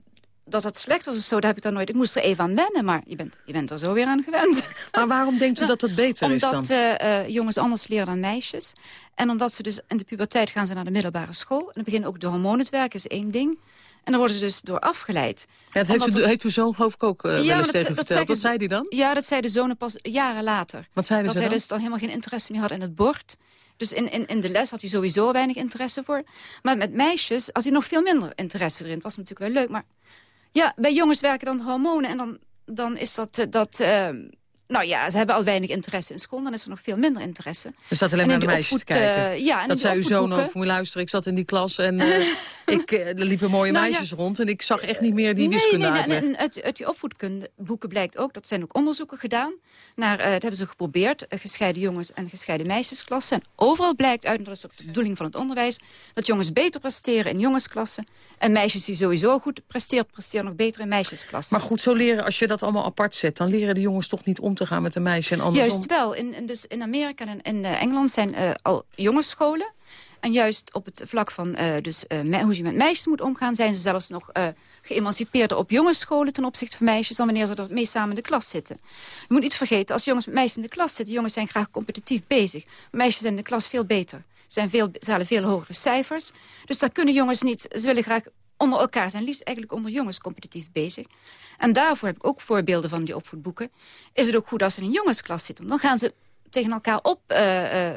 dat dat slecht was of zo, daar heb ik dan nooit... Ik moest er even aan wennen, maar je bent, je bent er zo weer aan gewend.
Maar waarom denkt u dat dat beter
omdat,
is dan?
Omdat uh, jongens anders leren dan meisjes. En omdat ze dus in de puberteit gaan ze naar de middelbare school. En dan beginnen ook de hormonen te werken, is één ding. En dan worden ze dus door afgeleid.
Ja, dat heeft, u, heeft uw zoon geloof ik ook uh,
ja,
wel eens
dat,
tegen
dat
verteld. Wat zei hij dan?
Ja, dat zei de zonen pas jaren later.
Wat zeiden
dat
ze
hij
dan?
dus dan helemaal geen interesse meer had in het bord. Dus in, in, in de les had hij sowieso weinig interesse voor. Maar met meisjes had hij nog veel minder interesse erin. Het was natuurlijk wel leuk, maar ja, bij jongens werken dan hormonen en dan, dan is dat... dat uh, nou ja, ze hebben al weinig interesse in school. Dan is er nog veel minder interesse.
Er staat alleen maar naar de meisjes te kijken.
Uh, ja, en
dat zei uw zoon ook. Moet je luisteren, ik zat in die klas en uh, ik, er liepen mooie nou, meisjes ja. rond. En ik zag echt niet meer die
nee,
wiskunde
nee. Nee, uit, uit die opvoedkundeboeken blijkt ook, dat zijn ook onderzoeken gedaan. Naar, dat hebben ze geprobeerd, gescheiden jongens en gescheiden meisjesklassen. En overal blijkt uit, en dat is ook de bedoeling van het onderwijs... dat jongens beter presteren in jongensklassen. En meisjes die sowieso goed presteren, presteren nog beter in meisjesklassen.
Maar goed, zo leren, als je dat allemaal apart zet... dan leren de jongens toch niet om te gaan met een meisje en andersom?
Juist wel. In, dus in Amerika en in uh, Engeland zijn uh, al jongensscholen. En juist op het vlak van uh, dus, hoe je met meisjes moet omgaan... zijn ze zelfs nog geëmancipeerder op jongensscholen... ten opzichte van meisjes dan wanneer ze er mee samen in de klas zitten. Je moet niet vergeten, als jongens met meisjes in de klas zitten... jongens zijn graag competitief bezig. Meisjes zijn in de klas veel beter. Ze, zijn veel, ze veel hogere cijfers. Dus daar kunnen jongens niet... Ze willen graag onder elkaar zijn, liefst eigenlijk onder jongens competitief bezig. En daarvoor heb ik ook voorbeelden van die opvoedboeken. Is het ook goed als ze in een jongensklas zitten? Dan gaan ze tegen elkaar op... Uh, uh,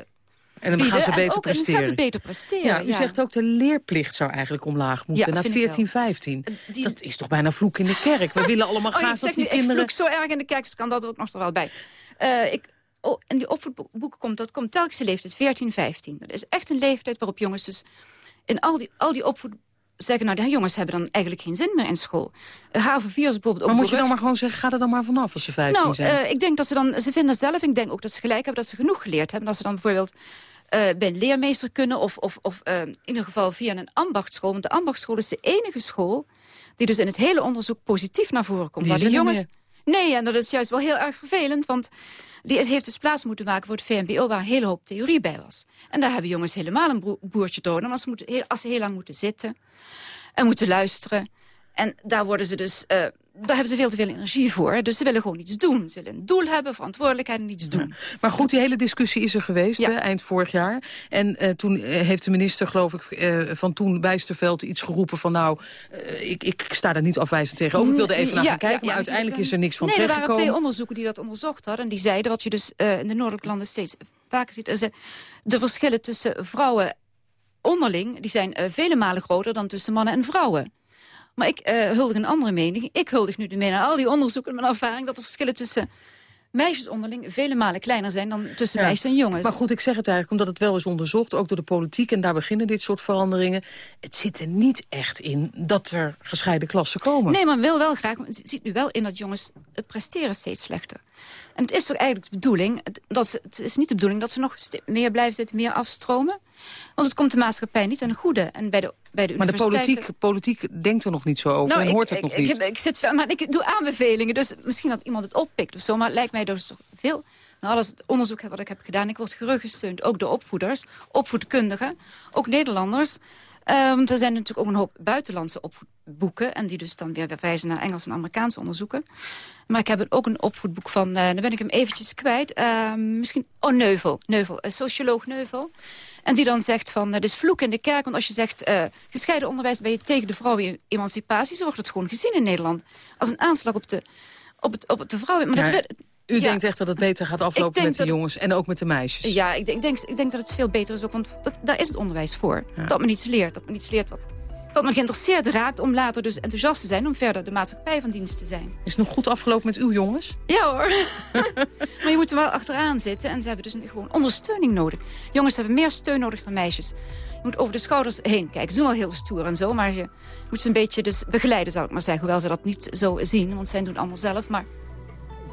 en dan gaan ze beter
ook,
presteren.
En dan gaan ze beter presteren.
Ja, u
ja.
zegt ook de leerplicht zou eigenlijk omlaag moeten.
Ja,
naar 14, 15. Die... Dat is toch bijna vloek in de kerk. We willen allemaal
oh,
graag dat die
nu,
kinderen...
Ik vloek zo erg in de kerk, dus kan dat ook nog er wel bij. Uh, ik, oh, en die opvoedboeken komt, dat komt telkens de leeftijd 14, 15. Dat is echt een leeftijd waarop jongens dus... in al die, al die opvoed zeggen, nou, de jongens hebben dan eigenlijk geen zin meer in school. HAVO 4 is bijvoorbeeld ook...
Maar moet je dan maar gewoon zeggen, ga er dan maar vanaf als ze 15
nou,
zijn?
Uh, ik denk dat ze dan, ze vinden zelf, ik denk ook dat ze gelijk hebben, dat ze genoeg geleerd hebben. Dat ze dan bijvoorbeeld uh, bij een leermeester kunnen of, of, of uh, in ieder geval via een ambachtschool. Want de ambachtschool is de enige school die dus in het hele onderzoek positief naar voren komt.
Die
de jongens... Nee, en dat is juist wel heel erg vervelend, want die, het heeft dus plaats moeten maken voor het VMBO... waar een hele hoop theorie bij was. En daar hebben jongens helemaal een boertje door. Want ze, moeten, als ze heel lang moeten zitten en moeten luisteren... en daar worden ze dus... Uh, daar hebben ze veel te veel energie voor. Dus ze willen gewoon iets doen. Ze willen een doel hebben, verantwoordelijkheid en iets doen.
Ja. Maar goed, die hele discussie is er geweest ja. hè, eind vorig jaar. En uh, toen uh, heeft de minister, geloof ik, uh, van toen Bijsterveld iets geroepen van... nou, ik, ik sta daar niet afwijzend tegenover. Ik wilde even naar
ja,
gaan kijken, maar uiteindelijk is er niks van
nee,
terechtgekomen.
er waren twee onderzoeken die dat onderzocht hadden. En die zeiden, wat je dus in de noordelijke landen steeds vaker ziet... is de verschillen tussen vrouwen onderling... die zijn vele malen groter dan tussen mannen en vrouwen. Maar ik uh, huldig een andere mening. Ik huldig nu de mening al die onderzoeken met ervaring... dat de verschillen tussen meisjes onderling vele malen kleiner zijn... dan tussen ja, meisjes en jongens.
Maar goed, ik zeg het eigenlijk omdat het wel is onderzocht... ook door de politiek, en daar beginnen dit soort veranderingen. Het zit er niet echt in dat er gescheiden klassen komen.
Nee, maar wil wel graag. Het ziet nu wel in dat jongens presteren steeds slechter. En het is toch eigenlijk de bedoeling... Dat ze, het is niet de bedoeling dat ze nog meer blijven zitten, meer afstromen. Want het komt de maatschappij niet ten goede. En bij de, bij de
maar de politiek, politiek denkt er nog niet zo over
nou,
en
ik,
hoort het
ik,
nog
ik,
niet.
Ik, ik, zit, maar ik doe aanbevelingen, dus misschien dat iemand het oppikt of zo. Maar het lijkt mij dus veel... Nou, alles het onderzoek wat ik heb gedaan, ik word geruggesteund. Ook door opvoeders, opvoedkundigen, ook Nederlanders. Want er zijn natuurlijk ook een hoop buitenlandse opvoedboeken... en die dus dan weer verwijzen naar Engels en Amerikaanse onderzoeken. Maar ik heb ook een opvoedboek van... Uh, dan ben ik hem eventjes kwijt. Uh, misschien... Oh, Neuvel. Neuvel. Uh, socioloog Neuvel. En die dan zegt van... Het is vloek in de kerk. Want als je zegt... gescheiden onderwijs ben je tegen de vrouwen-emancipatie... zo wordt het gewoon gezien in Nederland. Als een aanslag op de, op het, op de vrouwen. Maar
ja.
dat,
u ja. denkt echt dat het beter gaat aflopen met de jongens en ook met de meisjes?
Ja, ik denk, ik denk, ik denk dat het veel beter is ook, want dat, daar is het onderwijs voor. Ja. Dat men iets leert, dat men iets leert wat dat men geïnteresseerd raakt om later dus enthousiast te zijn... om verder de maatschappij van dienst te zijn.
Is het nog goed afgelopen met uw jongens?
Ja hoor. maar je moet er wel achteraan zitten en ze hebben dus gewoon ondersteuning nodig. Jongens hebben meer steun nodig dan meisjes. Je moet over de schouders heen kijken. Ze doen wel heel stoer en zo, maar je moet ze een beetje dus begeleiden, zal ik maar zeggen. Hoewel ze dat niet zo zien, want zij doen het allemaal zelf. Maar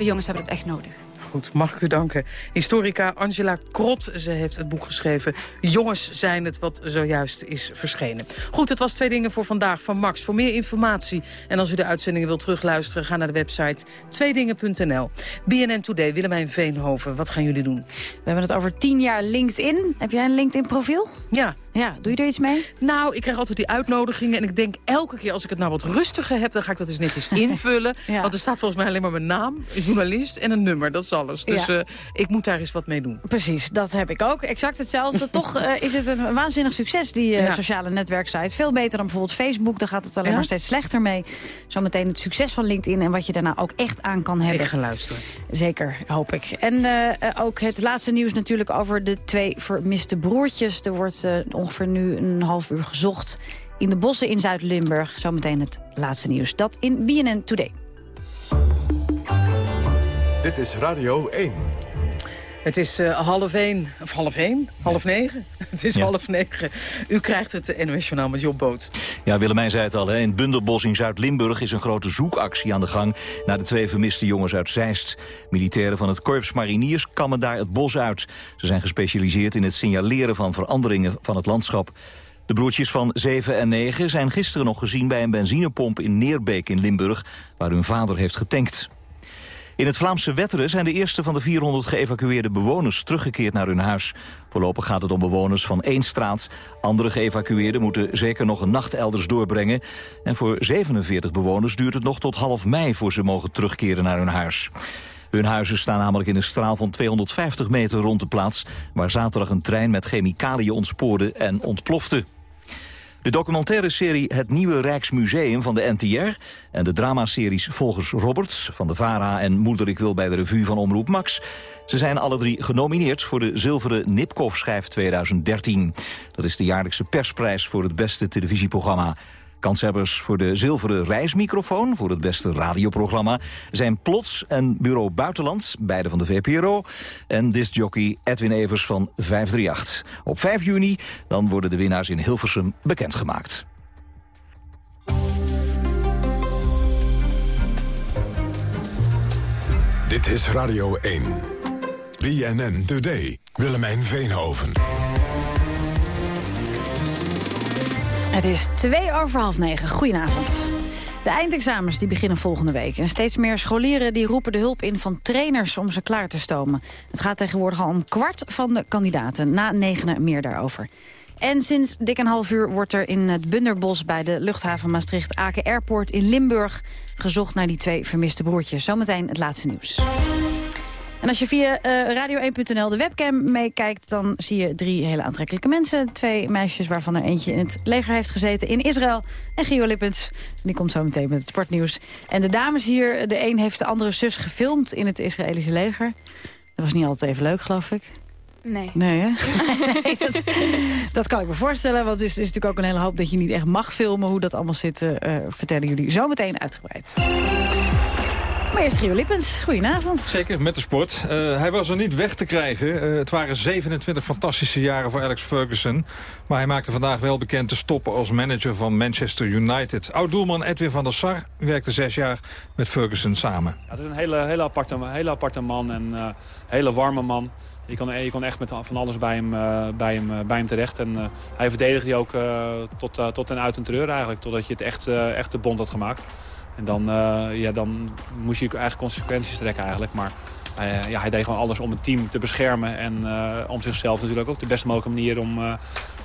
de jongens hebben het echt nodig.
Goed, mag ik u danken. Historica Angela Krot, ze heeft het boek geschreven. Jongens zijn het, wat zojuist is verschenen. Goed, het was twee dingen voor vandaag van Max. Voor meer informatie en als u de uitzendingen wilt terugluisteren... ga naar de website tweedingen.nl. BNN Today, Willemijn Veenhoven, wat gaan jullie doen?
We hebben het over tien jaar LinkedIn. Heb jij een LinkedIn-profiel?
Ja.
Ja, doe je er iets mee?
Nou, ik krijg altijd die uitnodigingen. En ik denk elke keer als ik het nou wat rustiger heb... dan ga ik dat eens netjes invullen. Want er staat volgens mij alleen maar mijn naam, journalist en een nummer. Dat is alles. Dus ja. uh, ik moet daar eens wat mee doen.
Precies, dat heb ik ook. Exact hetzelfde. Toch uh, is het een waanzinnig succes, die uh, ja. sociale netwerksite. Veel beter dan bijvoorbeeld Facebook. Daar gaat het alleen ja? maar steeds slechter mee. Zometeen het succes van LinkedIn en wat je daarna ook echt aan kan hebben.
Ik ga luisteren.
Zeker, hoop ik. En ook het laatste nieuws natuurlijk over de twee vermiste broertjes. Er wordt ongeveer nu een half uur gezocht in de bossen in Zuid-Limburg. Zometeen het laatste nieuws. Dat in BNN Today.
Dit is Radio 1.
Het is uh, half één, of half één, half negen. Het is ja. half negen. U krijgt het NOS Journaal met Job Boot.
Ja, Willemijn zei het al, hè. in Bundelbos in Zuid-Limburg is een grote zoekactie aan de gang... naar de twee vermiste jongens uit Zeist. Militairen van het Korps Mariniers kammen daar het bos uit. Ze zijn gespecialiseerd in het signaleren van veranderingen van het landschap. De broertjes van 7 en 9 zijn gisteren nog gezien bij een benzinepomp in Neerbeek in Limburg... waar hun vader heeft getankt. In het Vlaamse Wetteren zijn de eerste van de 400 geëvacueerde bewoners teruggekeerd naar hun huis. Voorlopig gaat het om bewoners van één straat. Andere geëvacueerden moeten zeker nog een nacht elders doorbrengen. En voor 47 bewoners duurt het nog tot half mei voor ze mogen terugkeren naar hun huis. Hun huizen staan namelijk in een straal van 250 meter rond de plaats... waar zaterdag een trein met chemicaliën ontspoorde en ontplofte. De documentaire serie Het Nieuwe Rijksmuseum van de NTR... en de dramaseries Volgens Roberts van de VARA... en Moeder ik wil bij de revue van Omroep Max... ze zijn alle drie genomineerd voor de Zilveren Nipkoff-schijf 2013. Dat is de jaarlijkse persprijs voor het beste televisieprogramma. Kanshebbers voor de zilveren reismicrofoon... voor het beste radioprogramma zijn Plots en Bureau Buitenland... beide van de VPRO, en discjockey Edwin Evers van 538. Op 5 juni dan worden de winnaars in Hilversum bekendgemaakt.
Dit is Radio 1. BNN Today. Willemijn Veenhoven.
Het is twee over half negen. Goedenavond. De eindexamens die beginnen volgende week. En steeds meer scholieren die roepen de hulp in van trainers om ze klaar te stomen. Het gaat tegenwoordig al om kwart van de kandidaten. Na negenen meer daarover. En sinds dik een half uur wordt er in het Bunderbos bij de luchthaven Maastricht-Aken Airport in Limburg gezocht naar die twee vermiste broertjes. Zometeen het laatste nieuws. En als je via uh, radio1.nl de webcam meekijkt... dan zie je drie hele aantrekkelijke mensen. Twee meisjes waarvan er eentje in het leger heeft gezeten in Israël. En Gio Lippens, die komt zo meteen met het sportnieuws. En de dames hier, de een heeft de andere zus gefilmd in het Israëlische leger. Dat was niet altijd even leuk, geloof ik.
Nee.
Nee, hè? nee, dat, dat, kan ik me voorstellen, want het is, is, natuurlijk ook een hele hoop dat je niet echt mag filmen. Hoe dat allemaal zit, uh, vertellen jullie zo meteen uitgebreid. Maar eerst Gio Lippens, goedenavond.
Zeker, met de sport. Uh, hij was er niet weg te krijgen. Uh, het waren 27 fantastische jaren voor Alex Ferguson. Maar hij maakte vandaag wel bekend te stoppen als manager van Manchester United. Oud-doelman Edwin van der Sar werkte zes jaar met Ferguson samen.
Ja, het is een hele, hele, aparte, hele aparte man en uh, hele warme man. Je kon, je kon echt met van alles bij hem, uh, bij hem, bij hem terecht. En uh, hij verdedigde je ook uh, tot, tot en uit een treur eigenlijk. Totdat je het echt, echt de bond had gemaakt. En dan, uh, ja, dan moest je eigen consequenties trekken eigenlijk. Maar uh, ja, hij deed gewoon alles om het team te beschermen. En uh, om zichzelf natuurlijk ook de best mogelijke manier om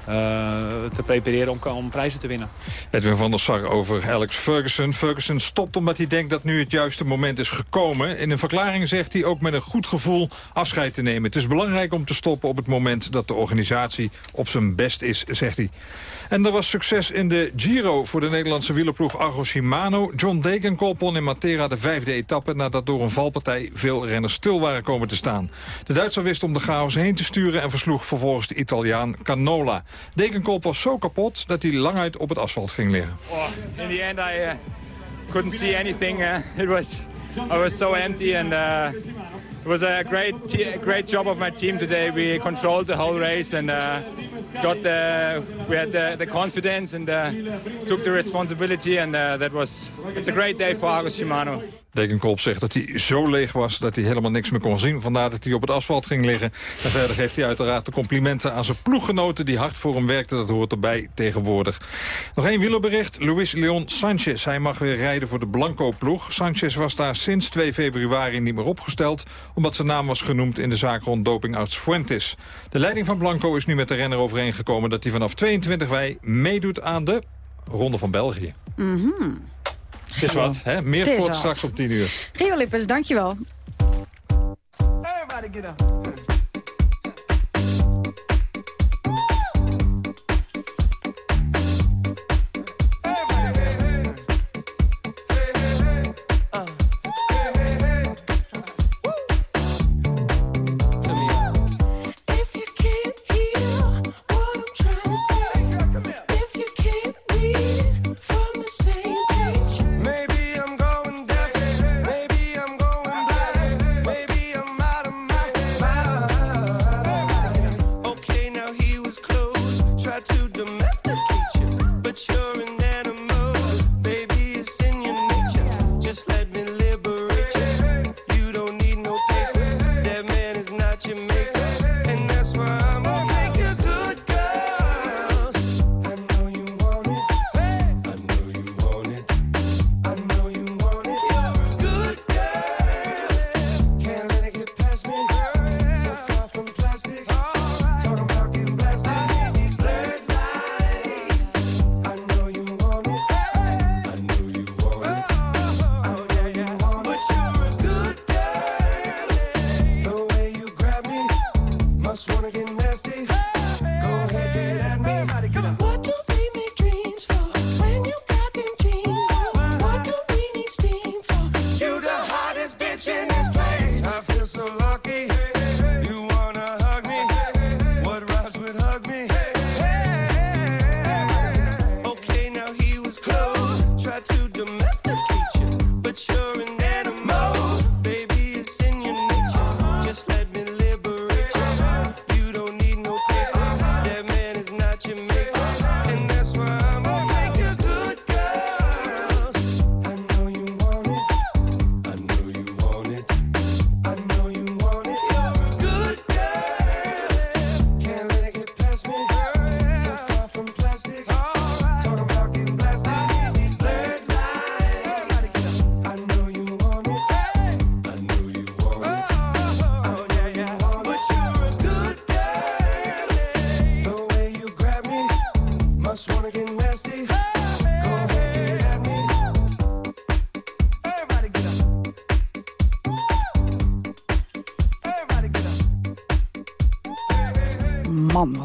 te prepareren om, om, prijzen te winnen.
Edwin van der Sar over Alex Ferguson. Ferguson stopt omdat hij denkt dat nu het juiste moment is gekomen. In een verklaring zegt hij ook met een goed gevoel afscheid te nemen. Het is belangrijk om te stoppen op het moment dat de organisatie op zijn best is, zegt hij. En er was succes in de Giro voor de Nederlandse wielerploeg Argo Shimano. John Degenkolb won in Matera de vijfde etappe... nadat door een valpartij veel renners stil waren komen te staan. De Duitser wist om de chaos heen te sturen... en versloeg vervolgens de Italiaan Canola. Degenkolb was zo kapot dat hij languit op het asfalt ging liggen.
Oh, in the end I uh, couldn't see anything. Uh, it was, I was so empty and uh, it was a great, great job of my team today. We controlled the whole race and uh, got the, we had the, confidence and uh, took the responsibility and that was, it's a great day for Argus Shimano.
Dekenkolb zegt dat hij zo leeg was dat hij helemaal niks meer kon zien. Vandaar dat hij op het asfalt ging liggen. En verder geeft hij uiteraard de complimenten aan zijn ploeggenoten... die hard voor hem werkten, dat hoort erbij tegenwoordig. Nog één wielerbericht. Luis Leon Sanchez. Hij mag weer rijden voor de Blanco-ploeg. Sanchez was daar sinds 2 februari niet meer opgesteld... omdat zijn naam was genoemd in de zaak rond dopingarts Fuentes. De leiding van Blanco is nu met de renner overeengekomen... dat hij vanaf 22 mei meedoet aan de Ronde van België.
Mhm.
Het is wat, hè? Meer sport straks op 10 uur.
Rio Lippens, dankjewel.
Everybody get up.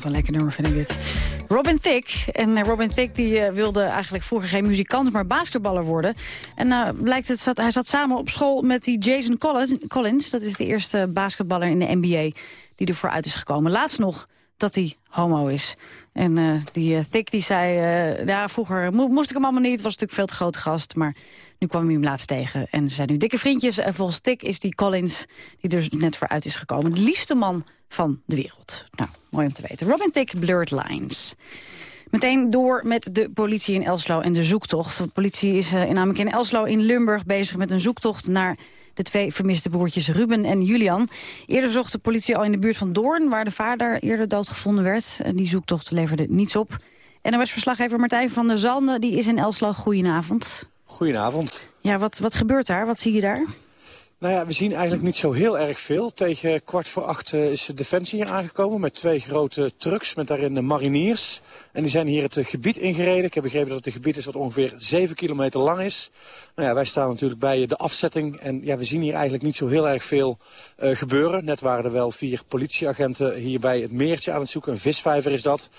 Een lekker nummer vind ik dit. Robin Thicke. En eh, Robin Thicke die, eh, wilde eigenlijk vroeger geen muzikant, maar basketballer worden. En eh, blijkt het, hij zat samen op school met die Jason Collins. Dat is de eerste basketballer in de NBA die ervoor uit is gekomen. Laatst nog dat hij homo is. En eh, die uh, Thicke die zei, ja, vroeger mo- moest ik hem allemaal niet. was natuurlijk veel te grote gast, maar nu kwam hij hem laatst tegen. En ze zijn nu dikke vriendjes. En volgens Thicke is die Collins, die er net voor uit is gekomen... de liefste man van de wereld. Nou, mooi om te weten. Robin Thicke, Blurred Lines. Meteen door met de politie in Elslo en de zoektocht. De politie is eh, namelijk in Elslo in Limburg bezig met een zoektocht naar de twee vermiste broertjes Ruben en Julian. Eerder zocht de politie al in de buurt van Doorn, waar de vader eerder doodgevonden werd. En die zoektocht leverde niets op. En was verslaggever Martijn van der Zalme, die is in Elslo. Goedenavond.
Goedenavond.
Ja, wat, wat gebeurt daar? Wat zie je daar?
Nou ja, we zien eigenlijk niet zo heel erg veel. Tegen kwart voor acht eh, is Defensie hier aangekomen met twee grote trucks met daarin de mariniers. En die zijn hier het eh, gebied ingereden. Ik heb begrepen dat het een gebied is wat ongeveer 7 kilometer lang is. Nou ja, wij staan natuurlijk bij de afzetting en ja, we zien hier eigenlijk niet zo heel erg veel eh, gebeuren. Net waren er wel vier politieagenten hier bij het meertje aan het zoeken. Een visvijver is dat.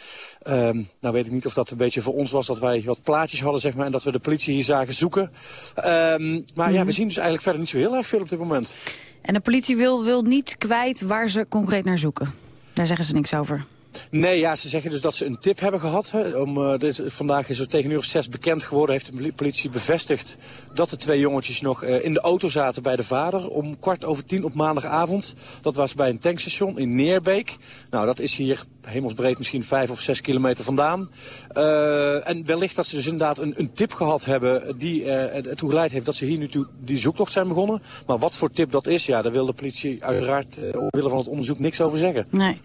Ehm, nou weet ik niet of dat een beetje voor ons was dat wij wat plaatjes hadden zeg maar, en dat we de politie hier zagen zoeken. Ehm, maar ja, we zien dus eigenlijk verder niet zo heel erg veel op dit moment.
En de politie wil, wil niet kwijt waar ze concreet naar zoeken. Daar zeggen ze niks over.
Nee, ja, ze zeggen dus dat ze een tip hebben gehad. Hè, om, dit, vandaag is er tegen uur of zes bekend geworden, heeft de politie bevestigd dat de twee jongetjes nog uh, in de auto zaten bij de vader om kwart over tien op maandagavond. Dat was bij een tankstation in Neerbeek. Nou, dat is hier hemelsbreed misschien vijf of zes kilometer vandaan. Uh, en wellicht dat ze dus inderdaad een, een tip gehad hebben die ertoe geleid heeft dat ze hier nu toe die zoektocht zijn begonnen. Maar wat voor tip dat is, ja, daar wil de politie uiteraard omwille van het onderzoek niks over zeggen.
Nee.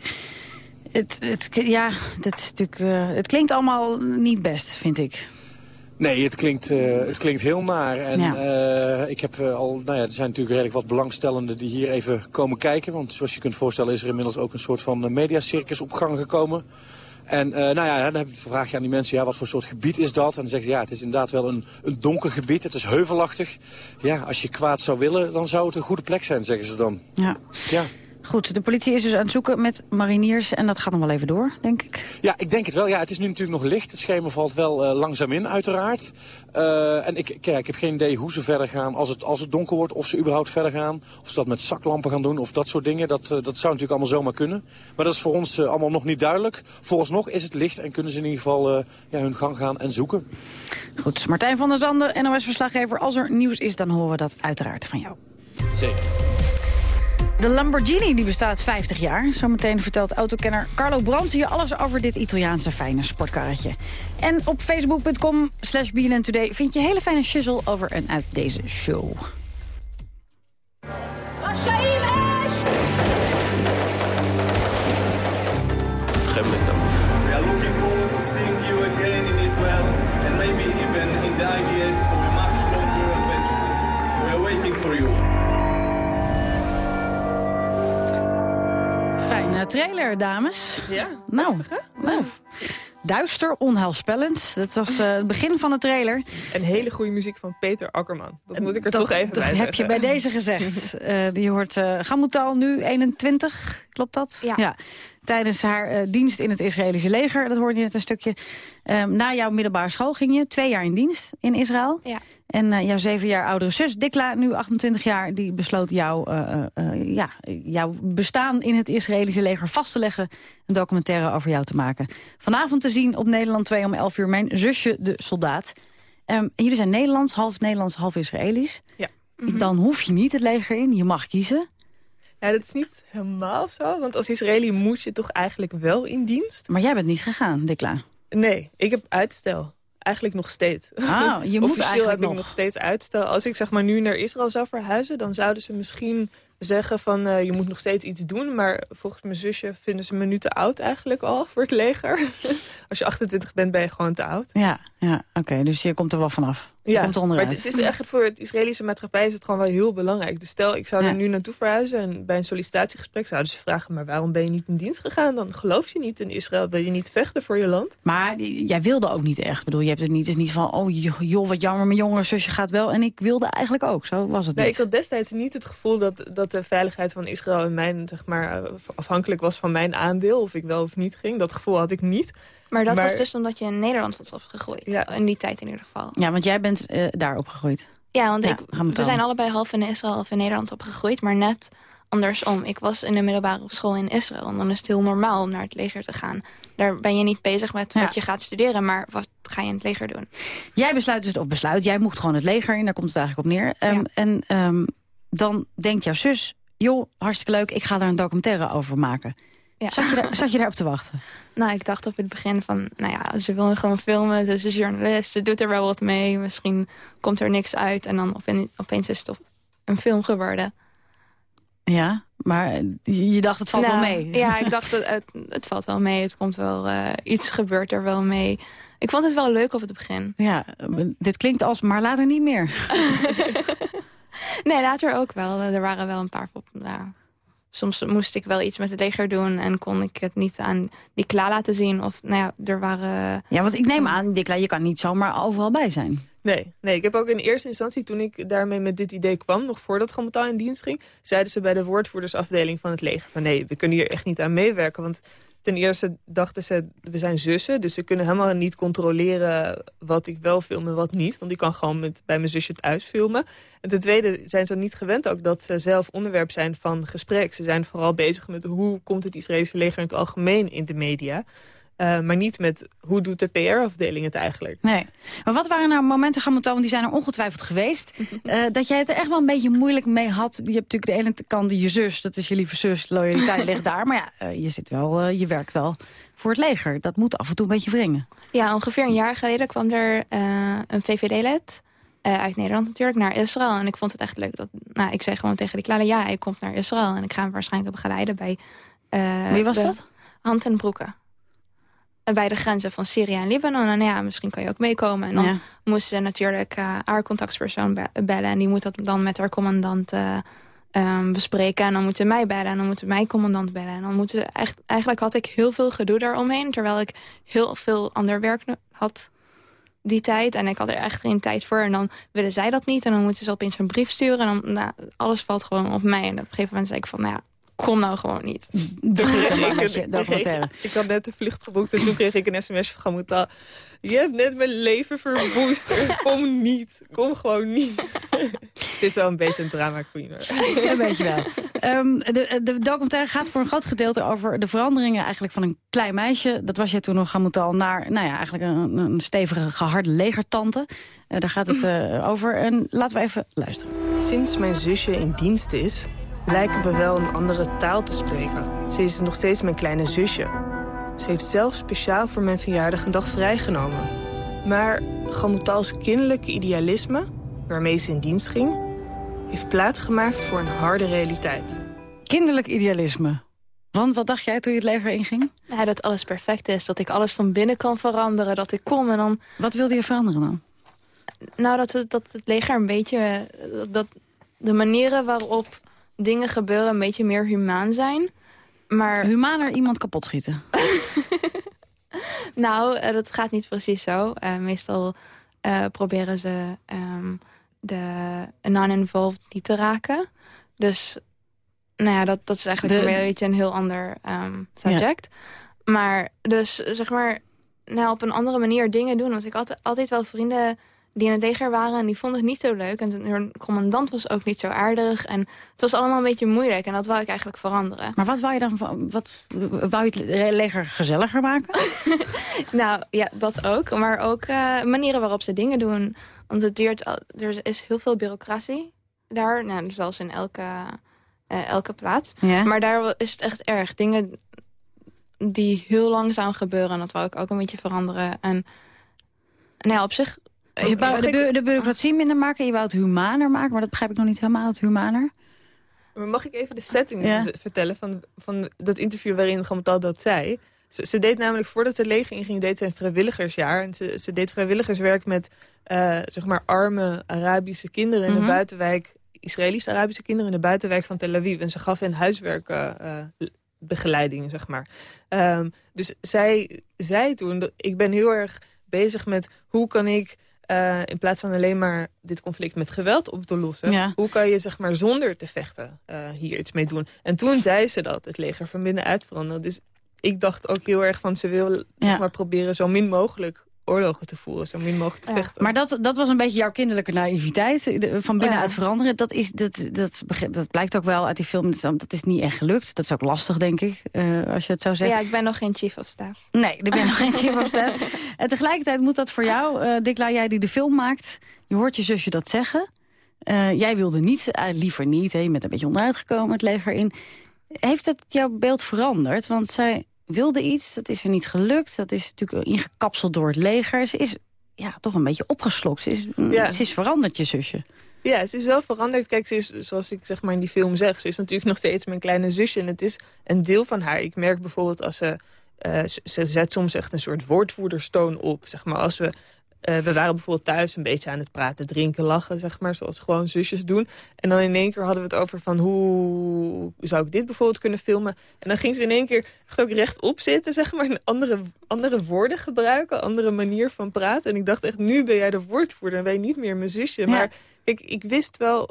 Het, het, ja, dat is natuurlijk, uh, het klinkt allemaal niet best, vind ik.
Nee, het klinkt, uh, het klinkt heel naar. En ja. uh, ik heb al, nou ja, er zijn natuurlijk redelijk wat belangstellenden die hier even komen kijken. Want zoals je kunt voorstellen is er inmiddels ook een soort van mediacircus op gang gekomen. En nou ja, dan vraag je aan die mensen, ja, wat voor soort gebied is dat? En dan zeggen ze, ja, het is inderdaad wel een, een donker gebied, het is heuvelachtig. Ja, als je kwaad zou willen, dan zou het een goede plek zijn, zeggen ze dan.
Ja.
ja.
Goed, de politie is dus aan het zoeken met mariniers en dat gaat nog wel even door, denk ik.
Ja, ik denk het wel. Ja, het is nu natuurlijk nog licht. Het schema valt wel uh, langzaam in, uiteraard. Uh, en ik, kijk, ik heb geen idee hoe ze verder gaan als het, als het donker wordt. Of ze überhaupt verder gaan. Of ze dat met zaklampen gaan doen of dat soort dingen. Dat, uh, dat zou natuurlijk allemaal zomaar kunnen. Maar dat is voor ons allemaal nog niet duidelijk. Vooralsnog is het licht en kunnen ze in ieder geval ja, hun gang gaan en zoeken.
Goed, Martijn van der Zanden, NOS-verslaggever. Als er nieuws is, dan horen we dat uiteraard van jou.
Zeker.
De Lamborghini die bestaat 50 jaar. Zometeen vertelt autokenner Carlo Brands hier alles over dit Italiaanse fijne sportkarretje. En op facebook.com slash Today vind je hele fijne shizzle over en uit deze show. Fijne trailer, dames.
Ja,
nou,
prachtig,
nou, duister, onheilspellend. Dat was uh, het begin van de trailer.
En hele goede muziek van Peter Akkerman. Dat moet ik er
dat,
toch even
dat
bij
heb je bij deze gezegd. uh, die hoort uh, Gamutal nu 21, klopt dat?
Ja.
ja. Tijdens haar uh, dienst in het Israëlische leger, dat hoorde je net een stukje. Um, na jouw middelbare school ging je twee jaar in dienst in Israël.
Ja.
En uh, jouw zeven jaar oudere zus, Dikla, nu 28 jaar... die besloot jou, uh, uh, ja, jouw bestaan in het Israëlische leger vast te leggen... een documentaire over jou te maken. Vanavond te zien op Nederland 2 om 11 uur mijn zusje, de soldaat. Um, en jullie zijn Nederlands, half Nederlands, half Israëlisch.
Ja.
Mm -hmm. Dan hoef je niet het leger in, je mag kiezen.
Ja, dat is niet helemaal zo, want als Israëli moet je toch eigenlijk wel in dienst.
Maar jij bent niet gegaan, Dikla.
Nee, ik heb uitstel. Eigenlijk nog steeds.
Ah, je moet
Officieel
eigenlijk
heb
nog.
ik nog steeds uitstel. Als ik zeg maar nu naar Israël zou verhuizen... dan zouden ze misschien zeggen van uh, je moet nog steeds iets doen. Maar volgens mijn zusje vinden ze me nu te oud eigenlijk al voor het leger. Als je 28 bent ben je gewoon te oud.
Ja, ja oké. Okay, dus je komt er wel vanaf.
Ja,
komt
maar het is echt voor het Israëlische maatschappij is het gewoon wel heel belangrijk. Dus stel, ik zou
Ja.
er nu naartoe verhuizen... en bij een sollicitatiegesprek zouden ze vragen... maar waarom ben je niet in dienst gegaan? Dan geloof je niet in Israël. Wil je niet vechten voor je land?
Maar jij wilde ook niet echt. Ik bedoel, je hebt het niet, is niet van, oh joh, wat jammer, mijn jongere zusje gaat wel. En ik wilde eigenlijk ook. Zo was het
Nee,
niet.
ik had destijds niet het gevoel dat, dat de veiligheid van Israël in mijn, zeg maar, eh, afhankelijk was van mijn aandeel. Of ik wel of niet ging. Dat gevoel had ik niet.
Maar dat was dus omdat je in Nederland was opgegroeid.
Ja.
In die tijd in ieder geval.
Ja, want jij bent eh, daar opgegroeid.
Ja, want
Ja,
ik,
we
zijn allebei half in Israël, half in Nederland opgegroeid. Maar net andersom. Ik was in de middelbare school in Israël. En dan is het heel normaal om naar het leger te gaan. Daar ben je niet bezig met
Ja.
wat je gaat studeren. Maar wat ga je in het leger doen?
Jij besluit dus, of besluit, jij mocht gewoon het leger in. Daar komt het eigenlijk op neer. Ehm, En ehm, dan denkt jouw zus, joh, hartstikke leuk, ik ga daar een documentaire over maken.
Ja.
Zat, je daar, zat je daarop te wachten?
Nou, ik dacht op het begin van, nou ja, ze wil gewoon filmen. Ze is een journalist, ze doet er wel wat mee. Misschien komt er niks uit. En dan opeens, is het een film geworden.
Ja, maar je dacht, het valt
Nou,
wel mee.
Ja, ik dacht, het, het, het valt wel mee. Het komt wel, eh, iets gebeurt er wel mee. Ik vond het wel leuk op het begin.
Ja, dit klinkt als, maar later niet meer.
Nee, later ook wel. Er waren wel een paar... Nou, soms moest ik wel iets met het leger doen... en kon ik het niet aan die klaar laten zien. Of, nou ja, er waren...
Ja, want ik neem aan, Dikla, je kan niet zomaar overal bij zijn.
Nee, nee, ik heb ook in eerste instantie, toen ik daarmee met dit idee kwam... nog voordat Gamataal in dienst ging... zeiden ze bij de woordvoerdersafdeling van het leger... van nee, we kunnen hier echt niet aan meewerken... want ten eerste dachten ze, we zijn zussen. Dus ze kunnen helemaal niet controleren wat ik wel film en wat niet. Want ik kan gewoon met, bij mijn zusje thuis filmen. En ten tweede zijn ze niet gewend ook dat ze zelf onderwerp zijn van gesprek. Ze zijn vooral bezig met hoe komt het Israëlische leger in het algemeen in de media. Uh, maar niet met hoe doet de PR-afdeling het eigenlijk.
Nee. Maar wat waren nou momenten, Gamoto, want die zijn er ongetwijfeld geweest... uh, dat jij het er echt wel een beetje moeilijk mee had. Je hebt natuurlijk de ene kant je zus, dat is je lieve zus, loyaliteit ligt daar. Maar ja, uh, je, zit wel, je werkt wel voor het leger. Dat moet af en toe een beetje wringen.
Ja, ongeveer een jaar geleden kwam er een VVD-lid... uit Nederland natuurlijk, naar Israël. En ik vond het echt leuk. Dat, nou, ik zei gewoon tegen die kleine, ja, hij komt naar Israël. En ik ga hem waarschijnlijk begeleiden bij...
Wie was dat?
Hand en Broeken bij de grenzen van Syrië en Libanon. En ja, misschien kan je ook meekomen. En dan ja. moesten ze natuurlijk uh, haar contactpersoon be bellen. En die moet dat dan met haar commandant uh, um, bespreken. En dan moeten mij bellen. En dan moeten mijn commandant bellen. En dan moeten ze echt, eigenlijk had ik heel veel gedoe daaromheen. Terwijl ik heel veel ander werk had die tijd. En ik had er echt geen tijd voor. En dan willen zij dat niet. En dan moeten ze opeens een brief sturen. En dan, nou, alles valt gewoon op mij. En op een gegeven moment zei ik van, nou ja, kom nou gewoon niet.
documentaire.
Ik had net de vlucht geboekt en toen kreeg ik een sms van Gamuta. Je hebt net mijn leven verwoest. Kom niet. Kom gewoon niet. Het is wel een beetje een drama queen. Hoor.
Een beetje wel. Um, de, de documentaire gaat voor een groot gedeelte over de veranderingen eigenlijk van een klein meisje. Dat was je toen nog Gamutal naar nou ja, eigenlijk een, een stevige geharde legertante. Uh, daar gaat het uh, over. En laten we even luisteren.
Sinds mijn zusje in dienst is lijken we wel een andere taal te spreken. Ze is nog steeds mijn kleine zusje. Ze heeft zelf speciaal voor mijn verjaardag een dag vrijgenomen. Maar Gamutals kinderlijke idealisme, waarmee ze in dienst ging... heeft plaatsgemaakt voor een harde realiteit.
Kinderlijk idealisme. Want wat dacht jij toen je het leger inging?
Ja, dat alles perfect is. Dat ik alles van binnen kan veranderen. Dat ik kom en dan...
Wat wilde je veranderen dan?
Nou, dat, we, dat het leger een beetje... Dat de manieren waarop dingen gebeuren een beetje meer humaan zijn. Maar...
Humaner iemand kapot schieten?
nou, uh, dat gaat niet precies zo. Uh, meestal uh, proberen ze um, de non-involved niet te raken. Dus nou ja, dat, dat is eigenlijk de... een beetje een heel ander um, subject. Ja. Maar dus zeg maar, nou, op een andere manier dingen doen. Want ik had altijd wel vrienden die in het leger waren en die vonden het niet zo leuk. En hun commandant was ook niet zo aardig. En het was allemaal een beetje moeilijk en dat wou ik eigenlijk veranderen.
Maar wat wou je dan, wat, wou je het leger gezelliger maken?
nou ja, dat ook. Maar ook uh, manieren waarop ze dingen doen. Want het duurt, er is heel veel bureaucratie daar. Nou, zoals in elke, uh, elke plaats.
Ja.
Maar daar is het echt erg. Dingen die heel langzaam gebeuren. En dat wou ik ook een beetje veranderen. En nou ja, op zich
dus je wou de, bu de bureaucratie minder maken, je wou het humaner maken, maar dat begrijp ik nog niet helemaal, het humaner.
Maar mag ik even de setting ja. vertellen van, van dat interview waarin Gametal dat zei? Ze, ze, deed namelijk, voordat het leger inging, deed ze een vrijwilligersjaar. En ze, ze deed vrijwilligerswerk met uh, zeg maar arme Arabische kinderen in mm -hmm. de buitenwijk. Israëlische Arabische kinderen in de buitenwijk van Tel Aviv. En ze gaf hen huiswerkbegeleiding, uh, zeg maar. Um, dus zij zei toen, dat, ik ben heel erg bezig met hoe kan ik uh, in plaats van alleen maar dit conflict met geweld op te lossen...
Ja.
hoe kan je zeg maar, zonder te vechten uh, hier iets mee doen? En toen zei ze dat, het leger van binnenuit veranderen. Dus ik dacht ook heel erg van, ze wil ja. zeg maar, proberen zo min mogelijk oorlogen te voeren, zo min mogelijk te
ja.
vechten.
Maar dat, dat was een beetje jouw kinderlijke naïviteit, van binnenuit ja. veranderen. Dat, is, dat, dat, dat blijkt ook wel uit die film, dat is niet echt gelukt. Dat is ook lastig, denk ik, uh, als je het zo zegt.
Ja, ik ben nog geen chief of staff.
Nee, ik ben nog geen chief of staff. En tegelijkertijd moet dat voor jou, uh, Dikla, jij die de film maakt... je hoort je zusje dat zeggen. Uh, jij wilde niet, liever niet, hè, je bent een beetje onderuit gekomen het leger in. Heeft het jouw beeld veranderd? Want zij wilde iets, dat is er niet gelukt. Dat is natuurlijk ingekapseld door het leger. Ze is ja, toch een beetje opgeslokt. Ze is,
ja.
ze is veranderd, je zusje.
Ja, ze is wel veranderd. Kijk, ze is, zoals ik zeg maar in die film zeg... ze is natuurlijk nog steeds mijn kleine zusje. En het is een deel van haar. Ik merk bijvoorbeeld als ze... Uh, ze, ze zet soms echt een soort woordvoerderstoon op. Zeg maar, als we uh, we waren bijvoorbeeld thuis een beetje aan het praten, drinken, lachen, zeg maar. Zoals gewoon zusjes doen. En dan in één keer hadden we het over van hoe zou ik dit bijvoorbeeld kunnen filmen. En dan ging ze in één keer echt ook rechtop zitten, zeg maar. En andere, andere woorden gebruiken, andere manier van praten. En ik dacht echt, nu ben jij de woordvoerder en ben je niet meer mijn zusje.
Ja.
Maar ik, ik wist wel,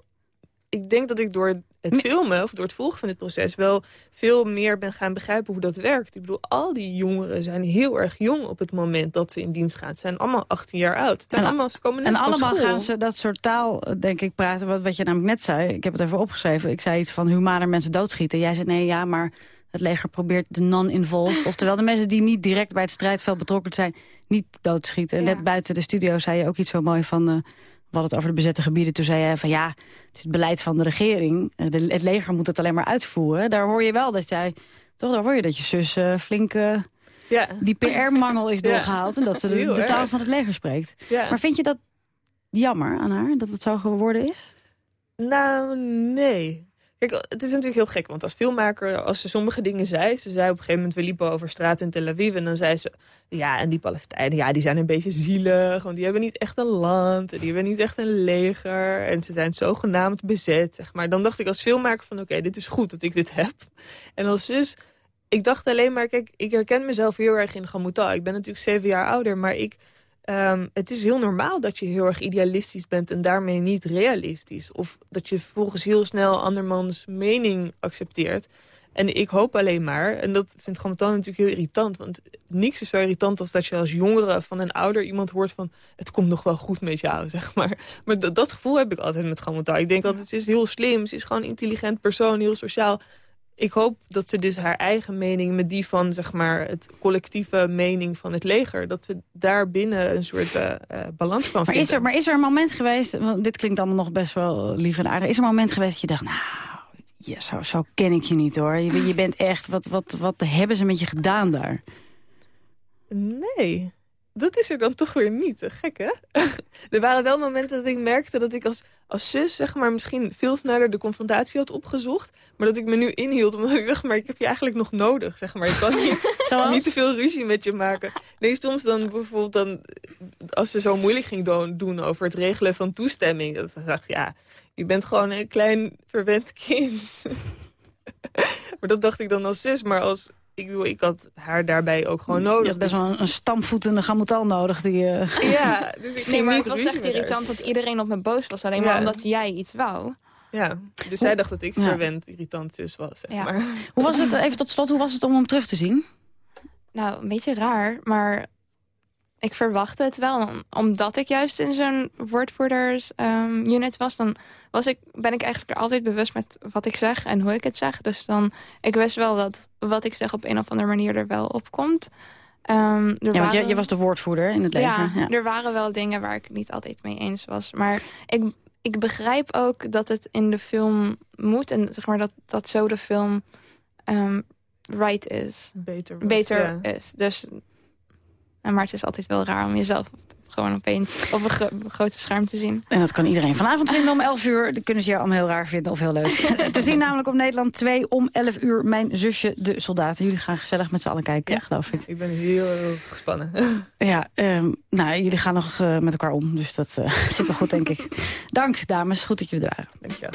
ik denk dat ik door het filmen of door het volgen van dit proces wel veel meer ben gaan begrijpen hoe dat werkt. Ik bedoel, al die jongeren zijn heel erg jong op het moment dat ze in dienst gaan. Ze zijn allemaal 18 jaar oud. Het zijn
En-
allemaal, ze komen net
En allemaal
school.
gaan ze dat soort taal, eh, denk ik, praten. Wat, wat je namelijk net zei. Ik heb het even opgeschreven. Ik zei iets van humaner mensen doodschieten. Jij zei nee, ja, maar het leger probeert de non-involved. Oftewel de mensen die niet direct bij het strijdveld betrokken zijn... niet doodschieten. En Net buiten de studio zei je ook iets zo mooi van... eh, we hadden het over de bezette gebieden. Toen zei je van ja, het is het beleid van de regering. Eh, de- het leger moet het alleen maar uitvoeren. Daar hoor je wel dat jij... Toch, daar hoor je dat je zus eh, flink... eh,
Ja.
die PR-mangel is
Ja.
doorgehaald... en dat ze de, de taal van het leger spreekt.
Ja.
Maar vind je dat jammer aan haar, dat het zo geworden is?
Nou, nee. Het is natuurlijk heel gek, want als filmmaker, als ze sommige dingen zei... ze zei op een gegeven moment, we liepen over straat in Tel Aviv... en dan zei ze, ja, en die Palestijnen, ja, die zijn een beetje zielig... want die hebben niet echt een land, en die hebben niet echt een leger... en ze zijn zogenaamd bezet, zeg maar. Dan dacht ik als filmmaker van, oké, dit is goed dat ik dit heb. En als zus, ik dacht alleen maar, kijk, ik herken mezelf heel erg in Gamuta. Ik ben natuurlijk zeven jaar ouder, maar ik... Ehm, het is heel normaal dat je heel erg idealistisch bent en daarmee niet realistisch. Of dat je vervolgens heel snel andermans mening accepteert. En ik hoop alleen maar, en dat vindt Gametan natuurlijk heel irritant... want niks is zo irritant als dat je als jongere van een ouder iemand hoort van... het komt nog wel goed met jou, zeg maar. Maar dat, dat gevoel heb ik altijd met Gametan. Ik denk altijd, ze is heel slim, ze is gewoon een intelligent persoon, heel sociaal ik hoop dat ze dus haar eigen mening met die van zeg maar, het collectieve mening van het leger... dat we daar binnen een soort eh, eh, balans kan
Maar
vinden.
is, er, maar is er een moment geweest, want dit klinkt allemaal nog best wel lief en aardig... is er een moment geweest dat je dacht, nou, ja, zo, zo ken ik je niet hoor. Je, bent- je bent echt, wat, wat, wat hebben ze met je gedaan daar?
Nee, dat is er dan toch weer niet. Gek, hè? er waren wel momenten dat ik merkte dat ik als, als zus... zeg maar, misschien veel sneller de confrontatie had opgezocht... maar dat ik me nu inhield omdat ik dacht... maar ik heb je eigenlijk nog nodig, zeg maar. Ik kan niet,
Zoals?
niet te veel ruzie met je maken. Nee, soms dan bijvoorbeeld dan... als ze zo moeilijk ging do- doen over het regelen van toestemming... dat ik dacht ja, je bent gewoon een klein verwend kind. maar dat dacht ik dan als zus, maar als... Ik, bedoel, ik had haar daarbij ook gewoon nodig.
Je had best
Dus-
wel een, een stampvoetende gamotal nodig. Die, eh,
Ja, dus ik
Nee, maar
niet
het was echt irritant dat iedereen op me boos was. Alleen
Ja.
maar omdat jij iets wou.
Ja, dus zij dacht dat ik
Ja.
verwend irritant zus was, zeg
Ja.
maar.
Hoe was het, even tot slot, hoe was het om hem terug te zien?
Nou, een beetje raar, maar ik verwachtte het wel. Omdat ik juist in zo'n woordvoerders ehm, unit was, dan was ik, ben ik eigenlijk er altijd bewust met wat ik zeg en hoe ik het zeg. Dus dan, ik wist wel dat wat ik zeg op een of andere manier er wel op komt. Ehm, er
Ja, want je,
waren-
je was de woordvoerder in het leger.
ja,
Ja.
er waren wel dingen waar ik het niet altijd mee eens was. Maar ik, ik begrijp ook dat het in de film moet. En zeg maar dat, dat zo de film ehm, right is.
Beter was,
Beter
ja.
is. Dus, maar het is altijd wel raar om jezelf gewoon opeens op een gro- grote scherm te zien.
En dat kan iedereen vanavond vinden om 11 uur. Dan kunnen ze jou allemaal heel raar vinden of heel leuk. te zien namelijk op Nederland 2 om 11 uur. Mijn zusje, de soldaten. Jullie gaan gezellig met z'n allen kijken, geloof ik.
Ik ben heel, heel gespannen.
Ja, ehm, nou, jullie gaan nog eh, met elkaar om. Dus dat eh, zit wel goed, denk ik. Dank, dames. Goed dat jullie er waren.
Dank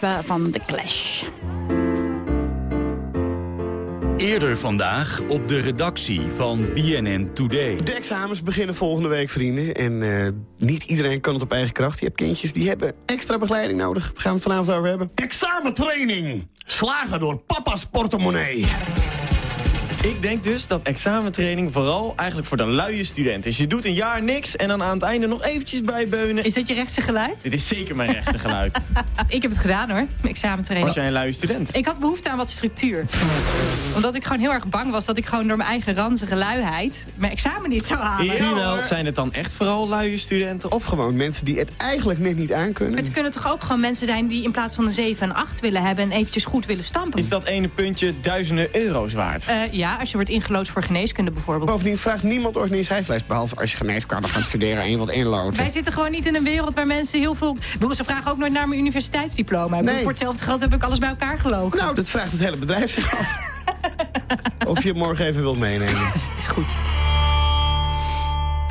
Van The Clash.
Eerder vandaag op de redactie van BNN Today.
De examens beginnen volgende week, vrienden. En eh, niet iedereen kan het op eigen kracht. Je hebt kindjes die hebben extra begeleiding nodig. Daar gaan we het vanavond over hebben. Examentraining. Slagen door papa's portemonnee.
Ik denk dus dat examentraining vooral eigenlijk voor de luie student is. Je doet een jaar niks en dan aan het einde nog eventjes bijbeunen.
Is dat je rechtse geluid?
Dit is zeker mijn rechtse geluid.
ik heb het gedaan hoor, examentraining.
Was jij een luie student?
Ik had behoefte aan wat structuur. Omdat ik gewoon heel erg bang was dat ik gewoon door mijn eigen ranzige luiheid... mijn examen niet zou halen.
Je wel, zijn het dan echt vooral luie studenten?
Of gewoon mensen die het eigenlijk net niet aankunnen.
Het kunnen toch ook gewoon mensen zijn die in plaats van een 7 en 8 willen hebben... en eventjes goed willen stampen.
Is dat ene puntje duizenden euro's waard?
Eh, ja, als je wordt ingelood voor geneeskunde bijvoorbeeld.
Bovendien vraagt niemand organisatielijst. Behalve als je geneeskunde gaat studeren en je wilt inloten.
Wij zitten gewoon niet in een wereld waar mensen heel veel... Bedoel, Ze vragen ook nooit naar mijn universiteitsdiploma. Bedoel,
Nee.
Voor hetzelfde geld heb ik alles bij elkaar gelogen.
Nou, dat vraagt het hele bedrijf zich af. of je het morgen even wilt meenemen.
Is goed.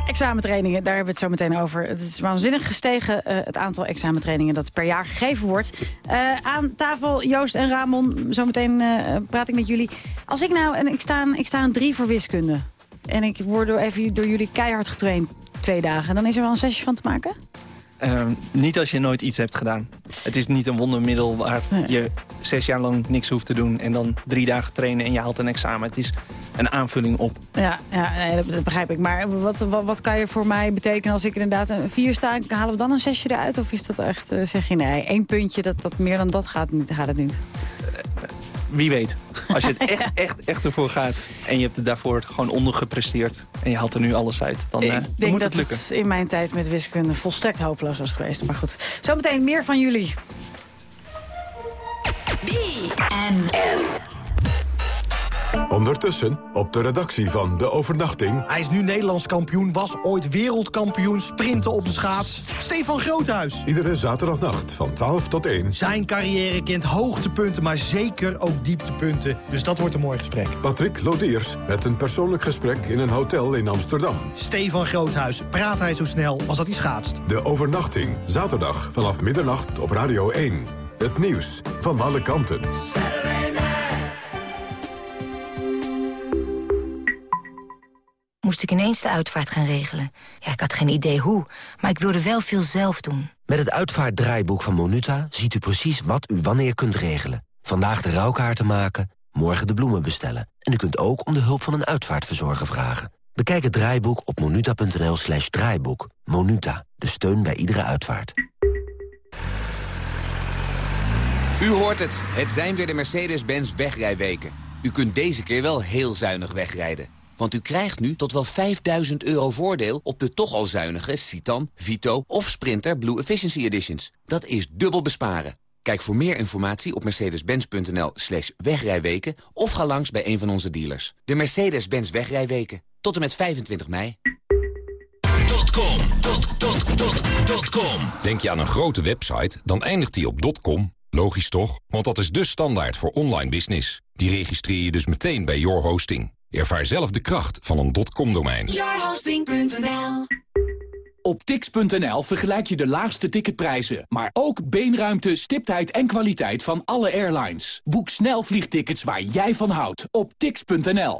Examentrainingen, daar hebben we het zo meteen over. Het is waanzinnig gestegen, eh, het aantal examentrainingen dat per jaar gegeven wordt. Eh, aan tafel, Joost en Ramon, zometeen eh praat ik met jullie. Als ik nou, en ik sta, ik sta een drie voor wiskunde. En ik word door, even door jullie keihard getraind twee dagen. Dan is er wel een sessie van te maken?
Ehm, niet als je nooit iets hebt gedaan. Het is niet een wondermiddel waar je zes jaar lang niks hoeft te doen... en dan drie dagen trainen en je haalt een examen. Het is een aanvulling op.
Ja, ja nee, dat, dat begrijp ik. Maar wat, wat, wat kan je voor mij betekenen als ik inderdaad een vier sta? Halen we dan een zesje eruit? Of is dat echt, eh, zeg je nee, één puntje, dat, dat meer dan dat gaat, niet, gaat het niet?
Wie weet. Als je het echt, echt, echt ervoor gaat... en je hebt het daarvoor gewoon ondergepresteerd... en je haalt er nu alles uit, dan, eh,
Ik
dan
denk
moet
dat
het lukken.
het in mijn tijd met wiskunde volstrekt hopeloos was geweest. Maar goed, zometeen meer van jullie.
Ondertussen op de redactie van De Overnachting...
Hij is nu Nederlands kampioen, was ooit wereldkampioen sprinten op de schaats. Stefan Groothuis.
Iedere zaterdagnacht van 12 tot 1.
Zijn carrière kent hoogtepunten, maar zeker ook dieptepunten. Dus dat wordt een mooi gesprek.
Patrick Lodiers met een persoonlijk gesprek in een hotel in Amsterdam.
Stefan Groothuis, praat hij zo snel als dat hij schaatst.
De Overnachting, zaterdag vanaf middernacht op Radio 1. Het nieuws van alle kanten.
Moest ik ineens de uitvaart gaan regelen. Ja, ik had geen idee hoe, maar ik wilde wel veel zelf doen.
Met het uitvaartdraaiboek van Monuta ziet u precies wat u wanneer kunt regelen. Vandaag de rouwkaarten maken, morgen de bloemen bestellen. En u kunt ook om de hulp van een uitvaartverzorger vragen. Bekijk het draaiboek op monuta.nl slash draaiboek. Monuta, de steun bij iedere uitvaart.
U hoort het. Het zijn weer de Mercedes-Benz wegrijweken. U kunt deze keer wel heel zuinig wegrijden. Want u krijgt nu tot wel 5000 euro voordeel op de toch al zuinige Citan, Vito of Sprinter Blue Efficiency Editions. Dat is dubbel besparen. Kijk voor meer informatie op mercedes-benz.nl slash wegrijweken... of ga langs bij een van onze dealers. De Mercedes-Benz wegrijweken. Tot en met 25 mei.
Denk je aan een grote website, dan eindigt die op .com. Logisch toch? Want dat is de standaard voor online business. Die registreer je dus meteen bij Your Hosting. Ervaar zelf de kracht van een .com-domein.
Yourhosting.nl Op tix.nl vergelijk je de laagste ticketprijzen, maar ook beenruimte, stiptheid en kwaliteit van alle airlines. Boek snel vliegtickets waar jij van houdt op tix.nl.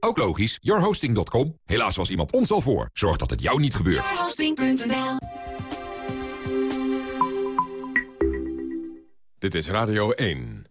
Ook logisch, yourhosting.com. Helaas was iemand ons al voor. Zorg dat het jou niet gebeurt.
Yourhosting.nl
Dit is Radio 1.